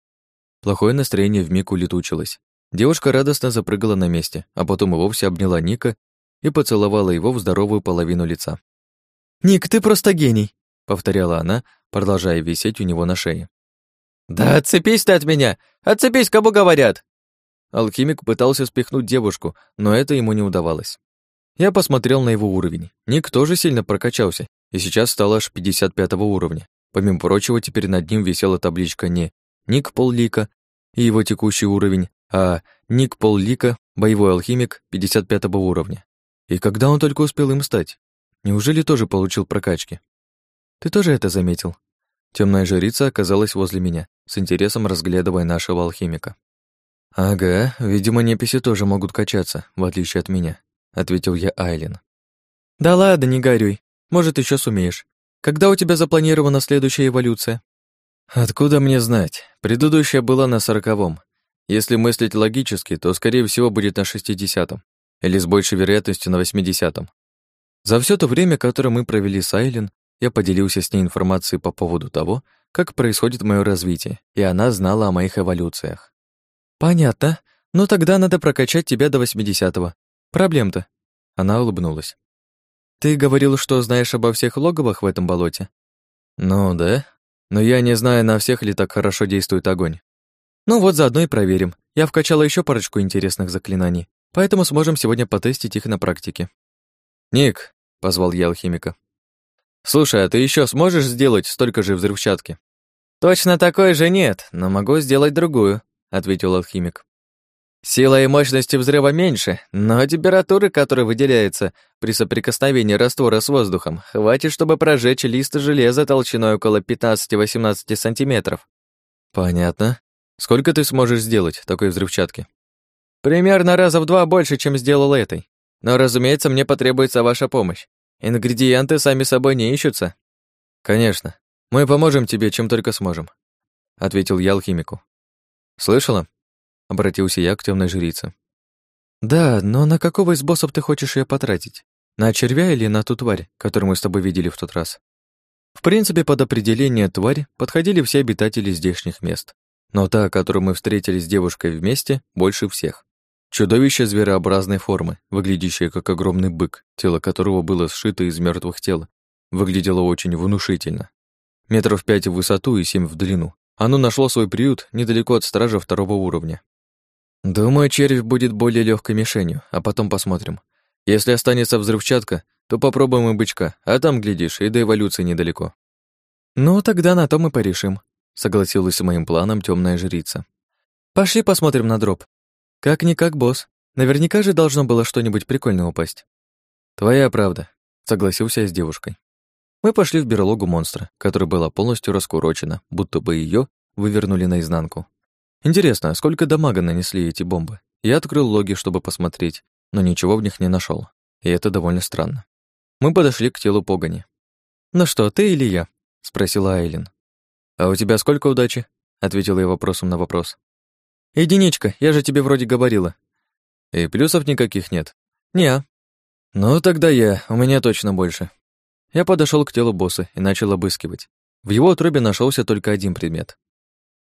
Плохое настроение вмиг улетучилось. Девушка радостно запрыгала на месте, а потом и вовсе обняла Ника и поцеловала его в здоровую половину лица. «Ник, ты просто гений!» — повторяла она, продолжая висеть у него на шее. «Да отцепись ты от меня! Отцепись, кому говорят!» Алхимик пытался спихнуть девушку, но это ему не удавалось. Я посмотрел на его уровень. Ник тоже сильно прокачался, и сейчас стал аж 55 уровня. Помимо прочего, теперь над ним висела табличка не «Ник Поллика» и его текущий уровень, а «Ник Поллика, боевой алхимик 55 уровня». И когда он только успел им стать? Неужели тоже получил прокачки? Ты тоже это заметил? Темная жрица оказалась возле меня, с интересом разглядывая нашего алхимика. «Ага, видимо, неписи тоже могут качаться, в отличие от меня», — ответил я Айлин. «Да ладно, не горюй. Может, еще сумеешь. Когда у тебя запланирована следующая эволюция?» «Откуда мне знать? Предыдущая была на сороковом. Если мыслить логически, то, скорее всего, будет на шестидесятом. Или с большей вероятностью на восьмидесятом. За все то время, которое мы провели с Айлин, я поделился с ней информацией по поводу того, как происходит мое развитие, и она знала о моих эволюциях. «Понятно. Ну тогда надо прокачать тебя до восьмидесятого. Проблем-то?» Она улыбнулась. «Ты говорил, что знаешь обо всех логовах в этом болоте?» «Ну да. Но я не знаю, на всех ли так хорошо действует огонь. Ну вот заодно и проверим. Я вкачала еще парочку интересных заклинаний, поэтому сможем сегодня потестить их на практике». «Ник, — позвал я алхимика. «Слушай, а ты еще сможешь сделать столько же взрывчатки?» «Точно такой же нет, но могу сделать другую», — ответил алхимик. «Сила и мощности взрыва меньше, но температуры, которая выделяется при соприкосновении раствора с воздухом, хватит, чтобы прожечь лист железа толщиной около 15-18 сантиметров». «Понятно. Сколько ты сможешь сделать такой взрывчатки?» «Примерно раза в два больше, чем сделал этой. Но, разумеется, мне потребуется ваша помощь. Ингредиенты сами собой не ищутся. Конечно. Мы поможем тебе, чем только сможем, ответил я алхимику. Слышала? обратился я к темной жрице. Да, но на какого из боссов ты хочешь ее потратить? На червя или на ту тварь, которую мы с тобой видели в тот раз? В принципе, под определение тварь подходили все обитатели здешних мест. Но та, которую мы встретили с девушкой вместе, больше всех. Чудовище зверообразной формы, выглядящее как огромный бык, тело которого было сшито из мертвых тел, выглядело очень внушительно. Метров пять в высоту и семь в длину. Оно нашло свой приют недалеко от стража второго уровня. Думаю, червь будет более легкой мишенью, а потом посмотрим. Если останется взрывчатка, то попробуем и бычка, а там, глядишь, и до эволюции недалеко. Ну, тогда на том и порешим, согласилась с моим планом темная жрица. Пошли посмотрим на дроп. Как-никак, босс. Наверняка же должно было что-нибудь прикольное упасть. Твоя правда, согласился я с девушкой. Мы пошли в берлогу монстра, которая была полностью раскурочена, будто бы ее вывернули наизнанку. Интересно, сколько дамага нанесли эти бомбы? Я открыл логи, чтобы посмотреть, но ничего в них не нашел. И это довольно странно. Мы подошли к телу погони. «Ну что, ты или я?» — спросила Айлин. «А у тебя сколько удачи?» — ответила я вопросом на вопрос. «Единичка, я же тебе вроде говорила». «И плюсов никаких нет?» «Не». «Ну, тогда я, у меня точно больше». Я подошел к телу босса и начал обыскивать. В его трубе нашелся только один предмет.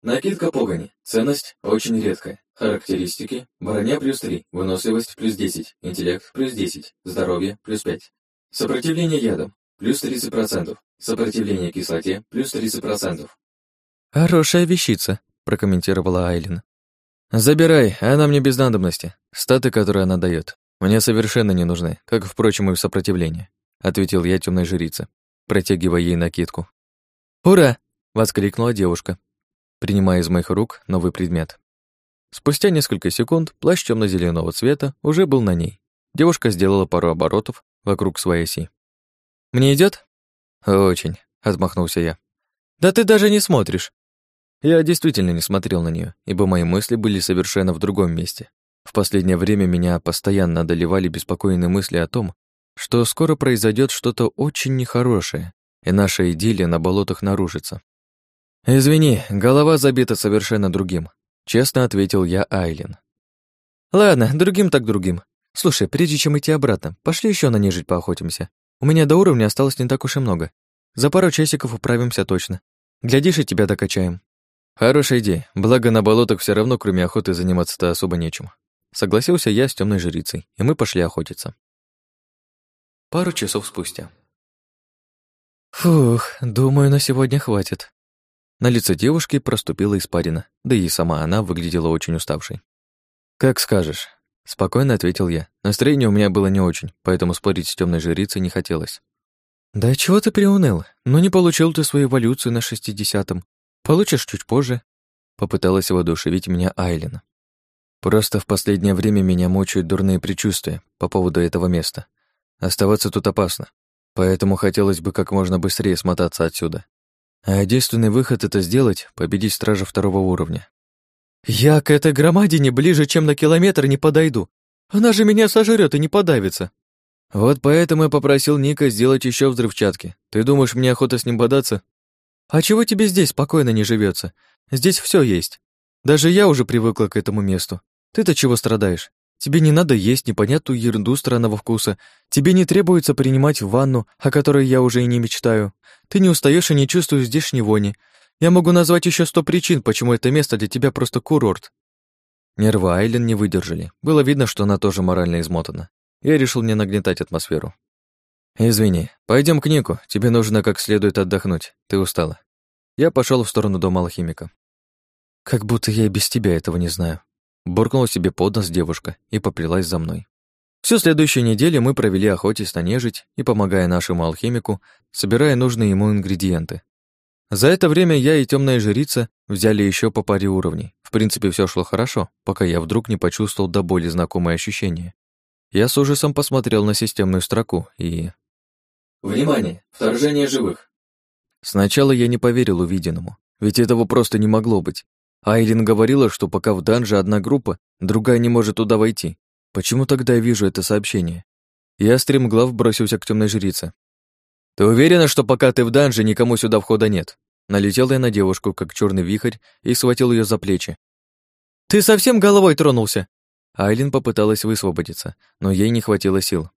Накидка погони. Ценность очень редкая. Характеристики. Броня плюс 3, выносливость плюс 10, интеллект плюс 10, здоровье плюс 5. Сопротивление ядом плюс 30%, сопротивление кислоте плюс 30%. «Хорошая вещица», — прокомментировала Айлин. «Забирай, она мне без надобности. Статы, которые она дает, мне совершенно не нужны, как, впрочем, и в сопротивлении», ответил я темной жрице, протягивая ей накидку. «Ура!» — воскликнула девушка, принимая из моих рук новый предмет. Спустя несколько секунд плащ темно зеленого цвета уже был на ней. Девушка сделала пару оборотов вокруг своей оси. «Мне идет? «Очень», — отмахнулся я. «Да ты даже не смотришь!» Я действительно не смотрел на нее, ибо мои мысли были совершенно в другом месте. В последнее время меня постоянно одолевали беспокойные мысли о том, что скоро произойдет что-то очень нехорошее, и наша идиллия на болотах нарушится. «Извини, голова забита совершенно другим», — честно ответил я Айлин. «Ладно, другим так другим. Слушай, прежде чем идти обратно, пошли еще на нежить поохотимся. У меня до уровня осталось не так уж и много. За пару часиков управимся точно. Глядишь, и тебя докачаем». «Хорошая идея, благо на болотах все равно, кроме охоты, заниматься-то особо нечем». Согласился я с темной жрицей, и мы пошли охотиться. Пару часов спустя. Фух, думаю, на сегодня хватит. На лице девушки проступила испарина, да и сама она выглядела очень уставшей. «Как скажешь», — спокойно ответил я. Настроение у меня было не очень, поэтому спорить с темной жрицей не хотелось. «Да чего ты приуныл? Ну не получил ты свою эволюцию на шестидесятом. Получишь чуть позже», — попыталась воодушевить меня Айлина. «Просто в последнее время меня мучают дурные предчувствия по поводу этого места. Оставаться тут опасно, поэтому хотелось бы как можно быстрее смотаться отсюда. А единственный выход — это сделать — победить стража второго уровня. «Я к этой громадине ближе, чем на километр не подойду. Она же меня сожрет и не подавится». «Вот поэтому я попросил Ника сделать еще взрывчатки. Ты думаешь, мне охота с ним бодаться?» «А чего тебе здесь спокойно не живется? Здесь все есть. Даже я уже привыкла к этому месту. Ты-то чего страдаешь? Тебе не надо есть непонятную ерунду странного вкуса. Тебе не требуется принимать ванну, о которой я уже и не мечтаю. Ты не устаешь и не чувствуешь здешней вони. Я могу назвать еще сто причин, почему это место для тебя просто курорт». Нервы Айлен не выдержали. Было видно, что она тоже морально измотана. Я решил не нагнетать атмосферу. «Извини, пойдем к Нику. Тебе нужно как следует отдохнуть. Ты устала». Я пошел в сторону дома алхимика. «Как будто я и без тебя этого не знаю», Буркнула себе под нос девушка и поплелась за мной. Всю следующую неделю мы провели охотясь на нежить и, помогая нашему алхимику, собирая нужные ему ингредиенты. За это время я и темная жрица взяли еще по паре уровней. В принципе, все шло хорошо, пока я вдруг не почувствовал до боли знакомое ощущение. Я с ужасом посмотрел на системную строку и... Внимание! Вторжение живых! Сначала я не поверил увиденному, ведь этого просто не могло быть. Айлин говорила, что пока в данже одна группа, другая не может туда войти. Почему тогда я вижу это сообщение? Я стремглав бросился к темной жрице. «Ты уверена, что пока ты в данже, никому сюда входа нет?» Налетел я на девушку, как черный вихрь, и схватил ее за плечи. «Ты совсем головой тронулся?» Айлин попыталась высвободиться, но ей не хватило сил.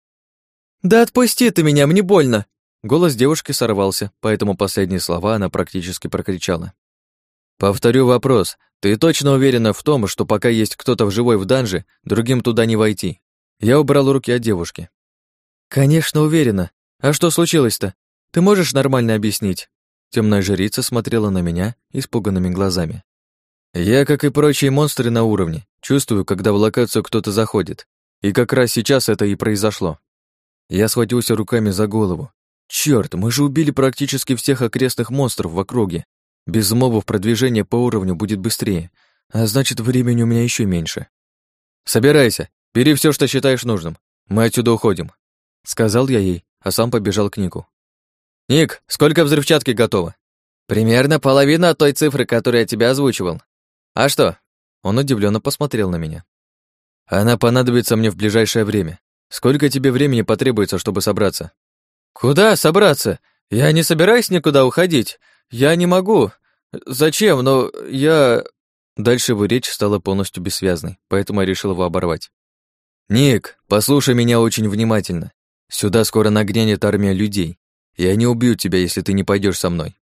«Да отпусти ты меня, мне больно!» Голос девушки сорвался, поэтому последние слова она практически прокричала. Повторю вопрос. Ты точно уверена в том, что пока есть кто-то в живой в данже, другим туда не войти? Я убрал руки от девушки. Конечно, уверена. А что случилось-то? Ты можешь нормально объяснить? Темная жрица смотрела на меня испуганными глазами. Я, как и прочие монстры на уровне, чувствую, когда в локацию кто-то заходит. И как раз сейчас это и произошло. Я схватился руками за голову. Черт, мы же убили практически всех окрестных монстров в округе. Без мобов продвижение по уровню будет быстрее, а значит, времени у меня еще меньше. «Собирайся, бери все, что считаешь нужным. Мы отсюда уходим», — сказал я ей, а сам побежал к Нику. «Ник, сколько взрывчатки готово?» «Примерно половина от той цифры, которую я тебе озвучивал. А что?» Он удивленно посмотрел на меня. «Она понадобится мне в ближайшее время. Сколько тебе времени потребуется, чтобы собраться?» «Куда собраться? Я не собираюсь никуда уходить. «Я не могу. Зачем? Но я...» Дальше его речь стала полностью бессвязной, поэтому я решил его оборвать. «Ник, послушай меня очень внимательно. Сюда скоро нагрянет армия людей, и они убьют тебя, если ты не пойдешь со мной.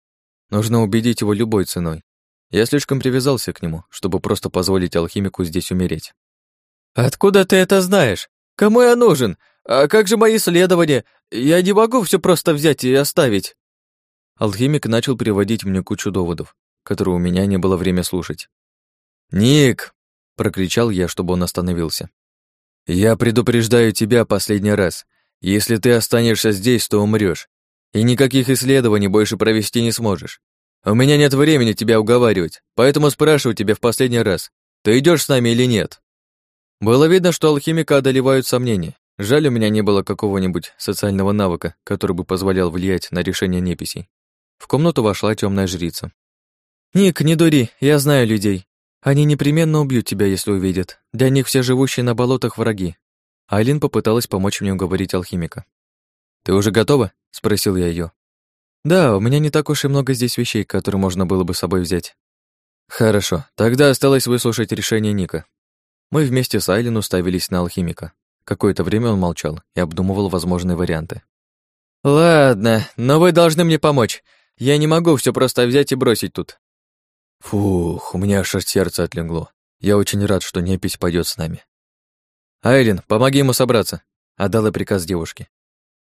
Нужно убедить его любой ценой. Я слишком привязался к нему, чтобы просто позволить алхимику здесь умереть». «Откуда ты это знаешь? Кому я нужен? А как же мои исследования? Я не могу все просто взять и оставить». Алхимик начал приводить мне кучу доводов, которые у меня не было время слушать. «Ник!» — прокричал я, чтобы он остановился. «Я предупреждаю тебя последний раз. Если ты останешься здесь, то умрёшь, и никаких исследований больше провести не сможешь. У меня нет времени тебя уговаривать, поэтому спрашиваю тебя в последний раз, ты идешь с нами или нет?» Было видно, что алхимика одолевают сомнения. Жаль, у меня не было какого-нибудь социального навыка, который бы позволял влиять на решение неписей. В комнату вошла темная жрица. «Ник, не дури, я знаю людей. Они непременно убьют тебя, если увидят. Для них все живущие на болотах враги». Айлин попыталась помочь мне уговорить алхимика. «Ты уже готова?» — спросил я ее. «Да, у меня не так уж и много здесь вещей, которые можно было бы с собой взять». «Хорошо, тогда осталось выслушать решение Ника». Мы вместе с Айлин уставились на алхимика. Какое-то время он молчал и обдумывал возможные варианты. «Ладно, но вы должны мне помочь. Я не могу все просто взять и бросить тут». Фух, у меня аж сердце отлегло. Я очень рад, что непись пойдет с нами. «Айлин, помоги ему собраться», — отдала приказ девушке.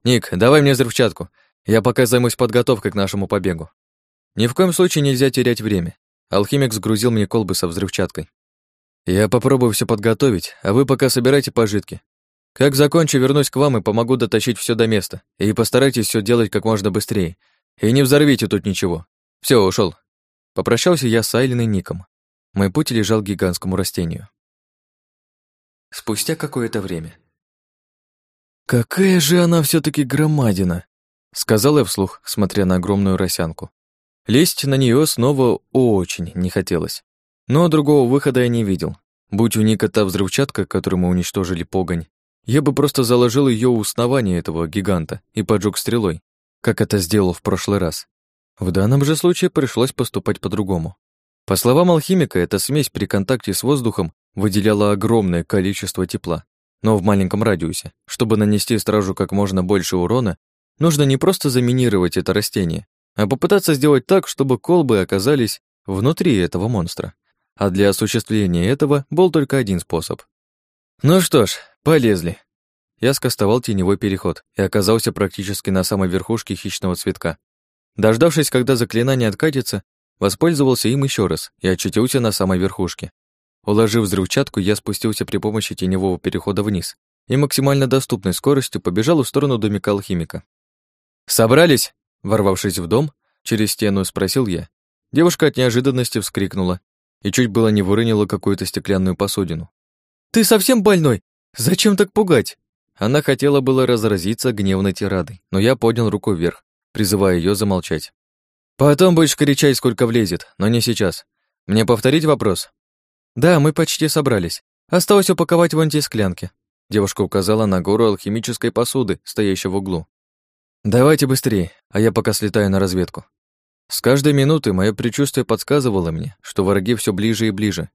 «Ник, давай мне взрывчатку. Я пока займусь подготовкой к нашему побегу». Ни в коем случае нельзя терять время. Алхимик сгрузил мне колбы со взрывчаткой. «Я попробую все подготовить, а вы пока собирайте пожитки. Как закончу, вернусь к вам и помогу дотащить все до места. И постарайтесь все делать как можно быстрее. И не взорвите тут ничего. Все, ушел. Попрощался я с Айлиной Ником. Мой путь лежал к гигантскому растению. Спустя какое-то время. «Какая же она все таки громадина!» Сказал я вслух, смотря на огромную росянку. Лезть на нее снова очень не хотелось. Но другого выхода я не видел. Будь у Ника та взрывчатка, которую мы уничтожили погонь, я бы просто заложил ее у основания этого гиганта и поджег стрелой, как это сделал в прошлый раз. В данном же случае пришлось поступать по-другому. По словам алхимика, эта смесь при контакте с воздухом выделяла огромное количество тепла, но в маленьком радиусе. Чтобы нанести стражу как можно больше урона, нужно не просто заминировать это растение, а попытаться сделать так, чтобы колбы оказались внутри этого монстра. А для осуществления этого был только один способ. Ну что ж, Полезли. Я скостовал теневой переход и оказался практически на самой верхушке хищного цветка. Дождавшись, когда заклинание откатится, воспользовался им еще раз и очутился на самой верхушке. Уложив взрывчатку, я спустился при помощи теневого перехода вниз и максимально доступной скоростью побежал в сторону домика алхимика. «Собрались?» Ворвавшись в дом, через стену спросил я. Девушка от неожиданности вскрикнула и чуть было не выронила какую-то стеклянную посудину. «Ты совсем больной? «Зачем так пугать?» Она хотела было разразиться гневной тирадой, но я поднял руку вверх, призывая ее замолчать. «Потом будешь кричать, сколько влезет, но не сейчас. Мне повторить вопрос?» «Да, мы почти собрались. Осталось упаковать вон те склянки». Девушка указала на гору алхимической посуды, стоящей в углу. «Давайте быстрее, а я пока слетаю на разведку». С каждой минуты мое предчувствие подсказывало мне, что враги все ближе и ближе,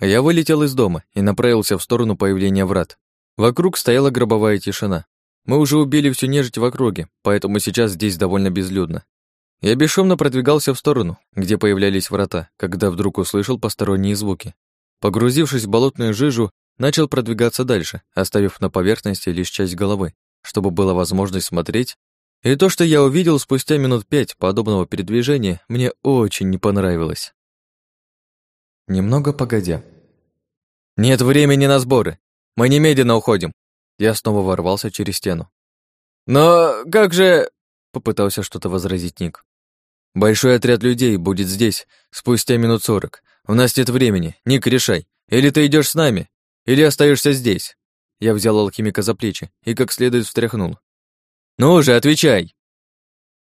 я вылетел из дома и направился в сторону появления врат. Вокруг стояла гробовая тишина. Мы уже убили всю нежить в округе, поэтому сейчас здесь довольно безлюдно. Я бесшумно продвигался в сторону, где появлялись врата, когда вдруг услышал посторонние звуки. Погрузившись в болотную жижу, начал продвигаться дальше, оставив на поверхности лишь часть головы, чтобы была возможность смотреть. И то, что я увидел спустя минут пять подобного передвижения, мне очень не понравилось. Немного погодя. «Нет времени на сборы. Мы немедленно уходим». Я снова ворвался через стену. «Но как же...» — попытался что-то возразить Ник. «Большой отряд людей будет здесь спустя минут сорок. У нас нет времени. Ник, решай. Или ты идешь с нами, или остаешься здесь». Я взял алхимика за плечи и как следует встряхнул. «Ну же, отвечай!»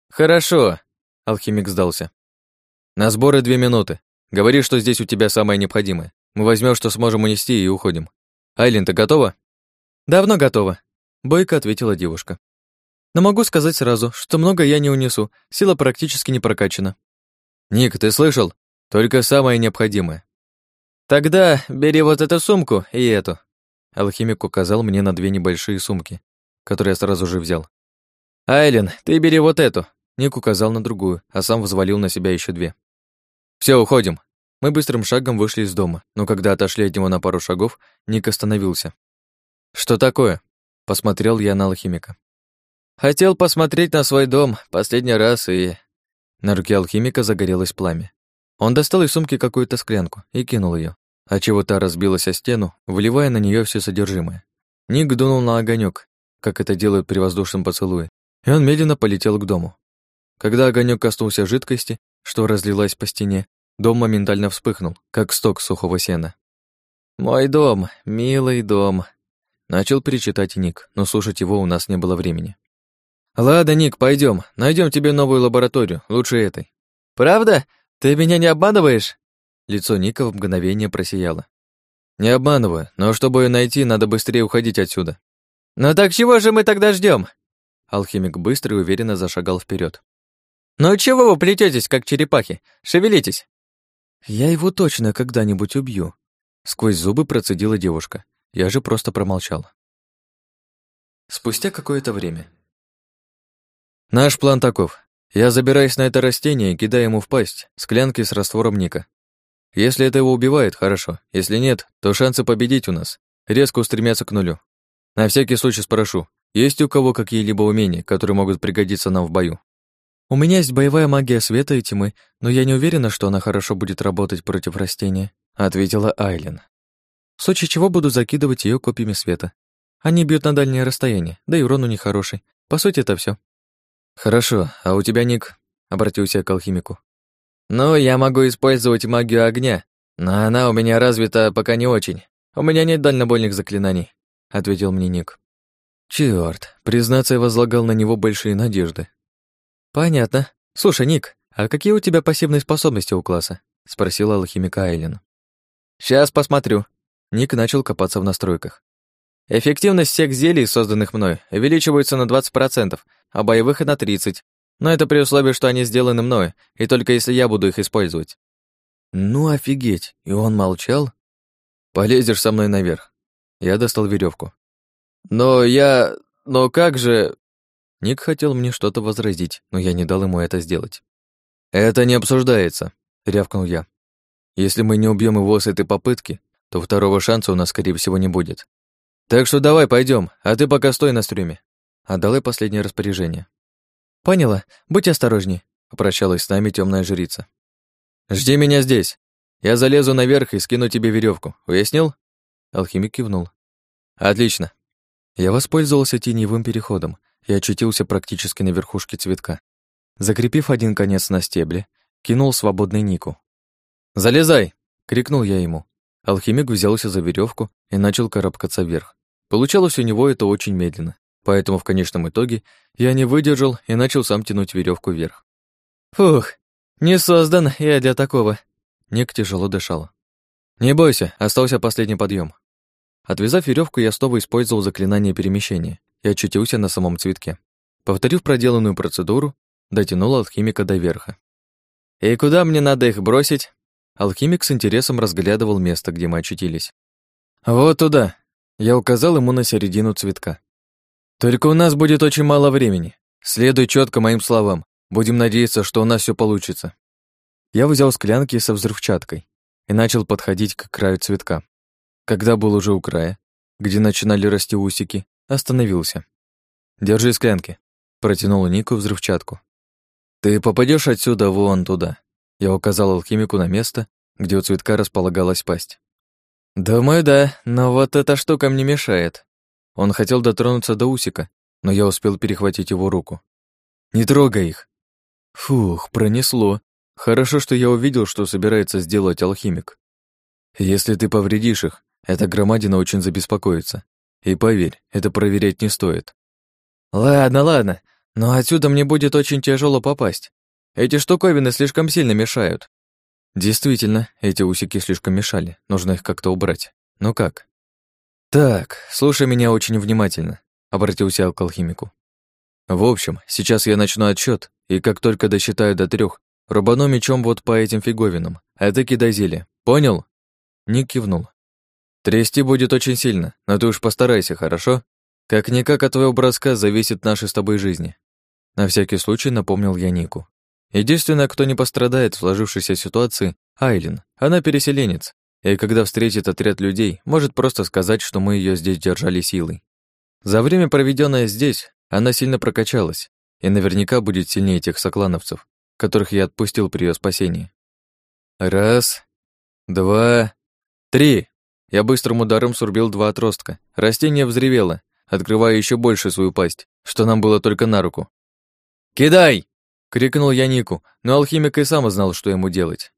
«Хорошо», — алхимик сдался. «На сборы две минуты. Говори, что здесь у тебя самое необходимое. Мы возьмем, что сможем унести, и уходим. Айлин, ты готова? Давно готова, бойко ответила девушка. Но могу сказать сразу, что много я не унесу, сила практически не прокачана. Ник, ты слышал? Только самое необходимое. Тогда бери вот эту сумку и эту. Алхимик указал мне на две небольшие сумки, которые я сразу же взял. Айлин, ты бери вот эту. Ник указал на другую, а сам взвалил на себя еще две. Все, уходим. Мы быстрым шагом вышли из дома, но когда отошли от него на пару шагов, Ник остановился. Что такое? Посмотрел я на алхимика. Хотел посмотреть на свой дом последний раз и... На руке алхимика загорелось пламя. Он достал из сумки какую-то склянку и кинул ее, а чего та разбилась о стену, выливая на нее все содержимое. Ник дунул на огонек, как это делают при воздушном поцелуе, и он медленно полетел к дому. Когда огонек коснулся жидкости, что разлилась по стене, дом моментально вспыхнул, как сток сухого сена. «Мой дом, милый дом», — начал перечитать Ник, но слушать его у нас не было времени. «Ладно, Ник, пойдем, найдем тебе новую лабораторию, лучше этой». «Правда? Ты меня не обманываешь?» Лицо Ника в мгновение просияло. «Не обманываю, но чтобы ее найти, надо быстрее уходить отсюда». «Ну так чего же мы тогда ждем? Алхимик быстро и уверенно зашагал вперед. «Ну чего вы плететесь, как черепахи? Шевелитесь!» «Я его точно когда-нибудь убью», — сквозь зубы процедила девушка. Я же просто промолчал. Спустя какое-то время. «Наш план таков. Я забираюсь на это растение и кидаю ему в пасть склянки с раствором Ника. Если это его убивает, хорошо. Если нет, то шансы победить у нас резко устремятся к нулю. На всякий случай спрошу, есть у кого какие-либо умения, которые могут пригодиться нам в бою? У меня есть боевая магия света и тьмы, но я не уверена, что она хорошо будет работать против растения, ответила Айлен. В случае чего буду закидывать ее копьями света. Они бьют на дальнее расстояние, да и урон у них хороший. По сути, это все. Хорошо, а у тебя ник? обратился к алхимику. Ну, я могу использовать магию огня, но она у меня развита пока не очень. У меня нет дальнобойных заклинаний, ответил мне Ник. Чёрт, признаться, я возлагал на него большие надежды. Понятно. Слушай, Ник, а какие у тебя пассивные способности у класса? спросила алхимика Айлен. Сейчас посмотрю. Ник начал копаться в настройках. Эффективность всех зелий, созданных мной, увеличивается на 20%, а боевых на 30%. Но это при условии, что они сделаны мною, и только если я буду их использовать. Ну офигеть, и он молчал? Полезешь со мной наверх. Я достал веревку. Но я... Но как же... Ник хотел мне что-то возразить, но я не дал ему это сделать. «Это не обсуждается», — рявкнул я. «Если мы не убьем его с этой попытки, то второго шанса у нас, скорее всего, не будет. Так что давай пойдем, а ты пока стой на стрюме». Отдала последнее распоряжение. «Поняла. Будь осторожней», — попрощалась с нами темная жрица. «Жди меня здесь. Я залезу наверх и скину тебе веревку. Уяснил?» Алхимик кивнул. «Отлично». Я воспользовался теневым переходом и очутился практически на верхушке цветка. Закрепив один конец на стебле, кинул свободный Нику. «Залезай!» — крикнул я ему. Алхимик взялся за веревку и начал карабкаться вверх. Получалось у него это очень медленно. Поэтому в конечном итоге я не выдержал и начал сам тянуть веревку вверх. Фух, не создан я для такого. Ник тяжело дышал. Не бойся, остался последний подъем. Отвязав веревку, я снова использовал заклинание перемещения и очутился на самом цветке. Повторив проделанную процедуру, дотянул алхимика до верха. «И куда мне надо их бросить?» Алхимик с интересом разглядывал место, где мы очутились. «Вот туда!» Я указал ему на середину цветка. Только у нас будет очень мало времени. Следуй четко моим словам. Будем надеяться, что у нас все получится. Я взял склянки со взрывчаткой и начал подходить к краю цветка. Когда был уже у края, где начинали расти усики, остановился. «Держи склянки», — протянул Нику взрывчатку. «Ты попадешь отсюда вон туда», — я указал алхимику на место, где у цветка располагалась пасть. «Думаю, да, но вот эта штука мне мешает», он хотел дотронуться до усика, но я успел перехватить его руку. «Не трогай их!» Фух, пронесло. Хорошо, что я увидел, что собирается сделать алхимик. Если ты повредишь их, эта громадина очень забеспокоится. И поверь, это проверять не стоит. Ладно, ладно, но отсюда мне будет очень тяжело попасть. Эти штуковины слишком сильно мешают. Действительно, эти усики слишком мешали, нужно их как-то убрать. Ну как? «Так, слушай меня очень внимательно», — обратился к алхимику. «В общем, сейчас я начну отсчет, и как только досчитаю до трех, рубану мечом вот по этим фиговинам, а ты кидай зелье. Понял?» Ник кивнул. «Трясти будет очень сильно, но ты уж постарайся, хорошо? Как-никак от твоего броска зависит нашей с тобой жизни». На всякий случай напомнил я Нику. Единственное, кто не пострадает в сложившейся ситуации, Айлин. Она переселенец, и когда встретит отряд людей, может просто сказать, что мы ее здесь держали силой. За время, проведенное здесь, она сильно прокачалась и наверняка будет сильнее тех соклановцев, которых я отпустил при ее спасении. Раз, два, три. Я быстрым ударом сурбил два отростка. Растение взревело, открывая еще больше свою пасть, что нам было только на руку. «Кидай!» — Крикнул я Нику, но алхимик и сам знал, что ему делать.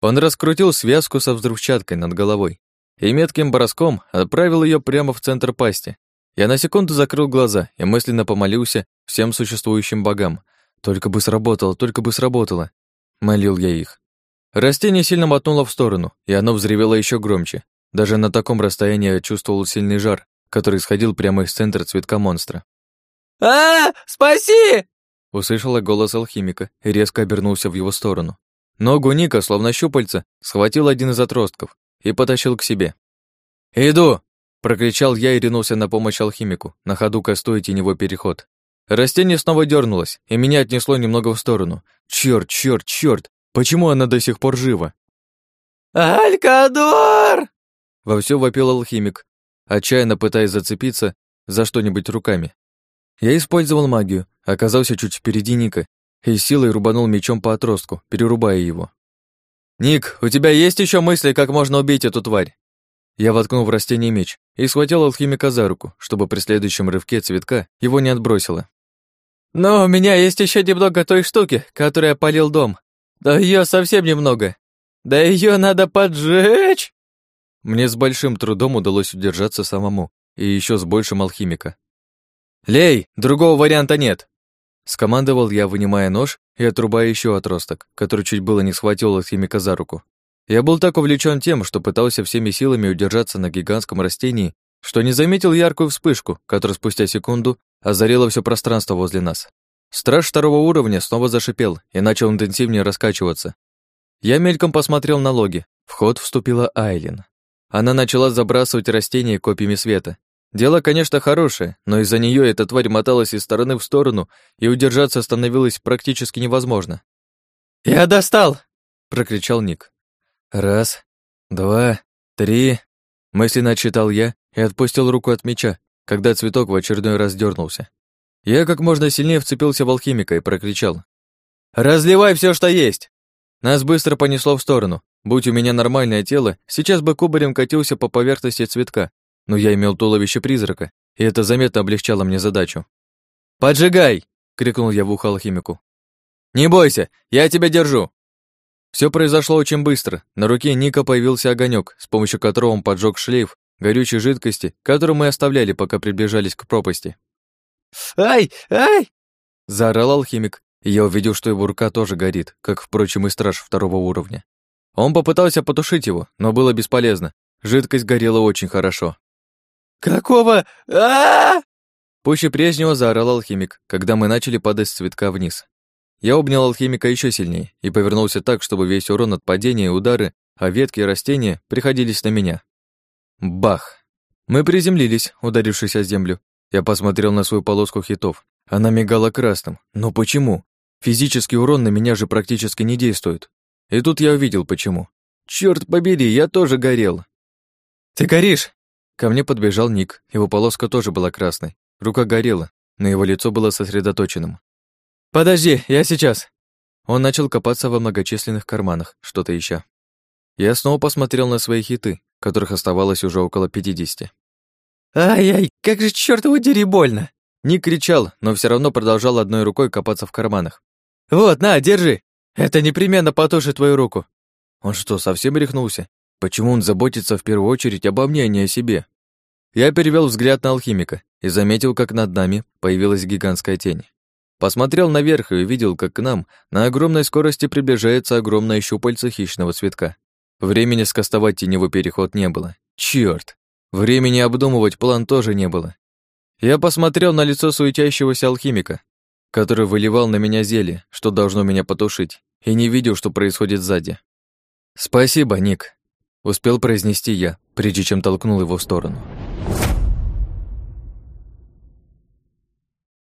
Он раскрутил связку со взрывчаткой над головой и метким броском отправил ее прямо в центр пасти. Я на секунду закрыл глаза и мысленно помолился всем существующим богам. Только бы сработало, только бы сработало. Молил я их. Растение сильно мотнуло в сторону, и оно взревело еще громче. Даже на таком расстоянии я чувствовал сильный жар, который исходил прямо из центра цветка монстра. а, Спаси!» Услышала голос алхимика и резко обернулся в его сторону. Ногу Ника, словно щупальца, схватил один из отростков и потащил к себе. «Иду!» — прокричал я и ринулся на помощь алхимику, на ходу кастуя теневой переход. Растение снова дернулось, и меня отнесло немного в сторону. Черт, черт, черт! Почему она до сих пор жива? «Алькадор!» Вовсю вопил алхимик, отчаянно пытаясь зацепиться за что-нибудь руками. Я использовал магию, оказался чуть впереди Ника и силой рубанул мечом по отростку, перерубая его. «Ник, у тебя есть еще мысли, как можно убить эту тварь?» Я воткнул в растение меч и схватил алхимика за руку, чтобы при следующем рывке цветка его не отбросило. «Но у меня есть еще немного той штуки, которая полил дом. Да ее совсем немного. Да ее надо поджечь!» Мне с большим трудом удалось удержаться самому, и еще с большим алхимика. «Лей, другого варианта нет!» Скомандовал я, вынимая нож и отрубая еще отросток, который чуть было не схватил алхимика за руку. Я был так увлечен тем, что пытался всеми силами удержаться на гигантском растении, что не заметил яркую вспышку, которая спустя секунду озарила все пространство возле нас. Страж второго уровня снова зашипел и начал интенсивнее раскачиваться. Я мельком посмотрел на логи. В ход вступила Айлин. Она начала забрасывать растения копьями света. Дело, конечно, хорошее, но из-за нее эта тварь моталась из стороны в сторону, и удержаться становилось практически невозможно. «Я достал!» — прокричал Ник. «Раз, два, три...» Мысленно отчитал я и отпустил руку от меча, когда цветок в очередной раз дернулся. Я как можно сильнее вцепился в алхимика и прокричал. «Разливай все, что есть!» Нас быстро понесло в сторону. Будь у меня нормальное тело, сейчас бы кубарем катился по поверхности цветка, но я имел туловище призрака, и это заметно облегчало мне задачу. «Поджигай!» — крикнул я в ухо алхимику. «Не бойся, я тебя держу!» Все произошло очень быстро. На руке Ника появился огонек, с помощью которого он поджег шлейф горючей жидкости, которую мы оставляли, пока приближались к пропасти. «Ай! Ай!» — заорал алхимик, я увидел, что его рука тоже горит, как, впрочем, и страж второго уровня. Он попытался потушить его, но было бесполезно. Жидкость горела очень хорошо. «Какого? а, -а, Пуще прежнего заорал алхимик, когда мы начали падать с цветка вниз. Я обнял алхимика еще сильнее и повернулся так, чтобы весь урон от падения и удары, а ветки и растения приходились на меня. Бах! Мы приземлились, ударившись о землю. Я посмотрел на свою полоску хитов. Она мигала красным. Но почему? Физический урон на меня же практически не действует. И тут я увидел, почему. Черт побери, я тоже горел. «Ты горишь!» Ко мне подбежал Ник. Его полоска тоже была красной. Рука горела, но его лицо было сосредоточенным. «Подожди, я сейчас!» Он начал копаться во многочисленных карманах, что-то ища. Я снова посмотрел на свои хиты, которых оставалось уже около пятидесяти. «Ай-яй, как же чёртово дери больно!» Ник кричал, но все равно продолжал одной рукой копаться в карманах. «Вот, на, держи! Это непременно потушит твою руку!» Он что, совсем рехнулся? Почему он заботится в первую очередь обо мне, а не о себе? Я перевел взгляд на алхимика и заметил, как над нами появилась гигантская тень. Посмотрел наверх и увидел, как к нам на огромной скорости приближается огромное щупальце хищного цветка. Времени скостовать теневой переход не было. Чёрт! Времени обдумывать план тоже не было. Я посмотрел на лицо суетящегося алхимика, который выливал на меня зелье, что должно меня потушить, и не видел, что происходит сзади. «Спасибо, Ник», — успел произнести я, прежде чем толкнул его в сторону.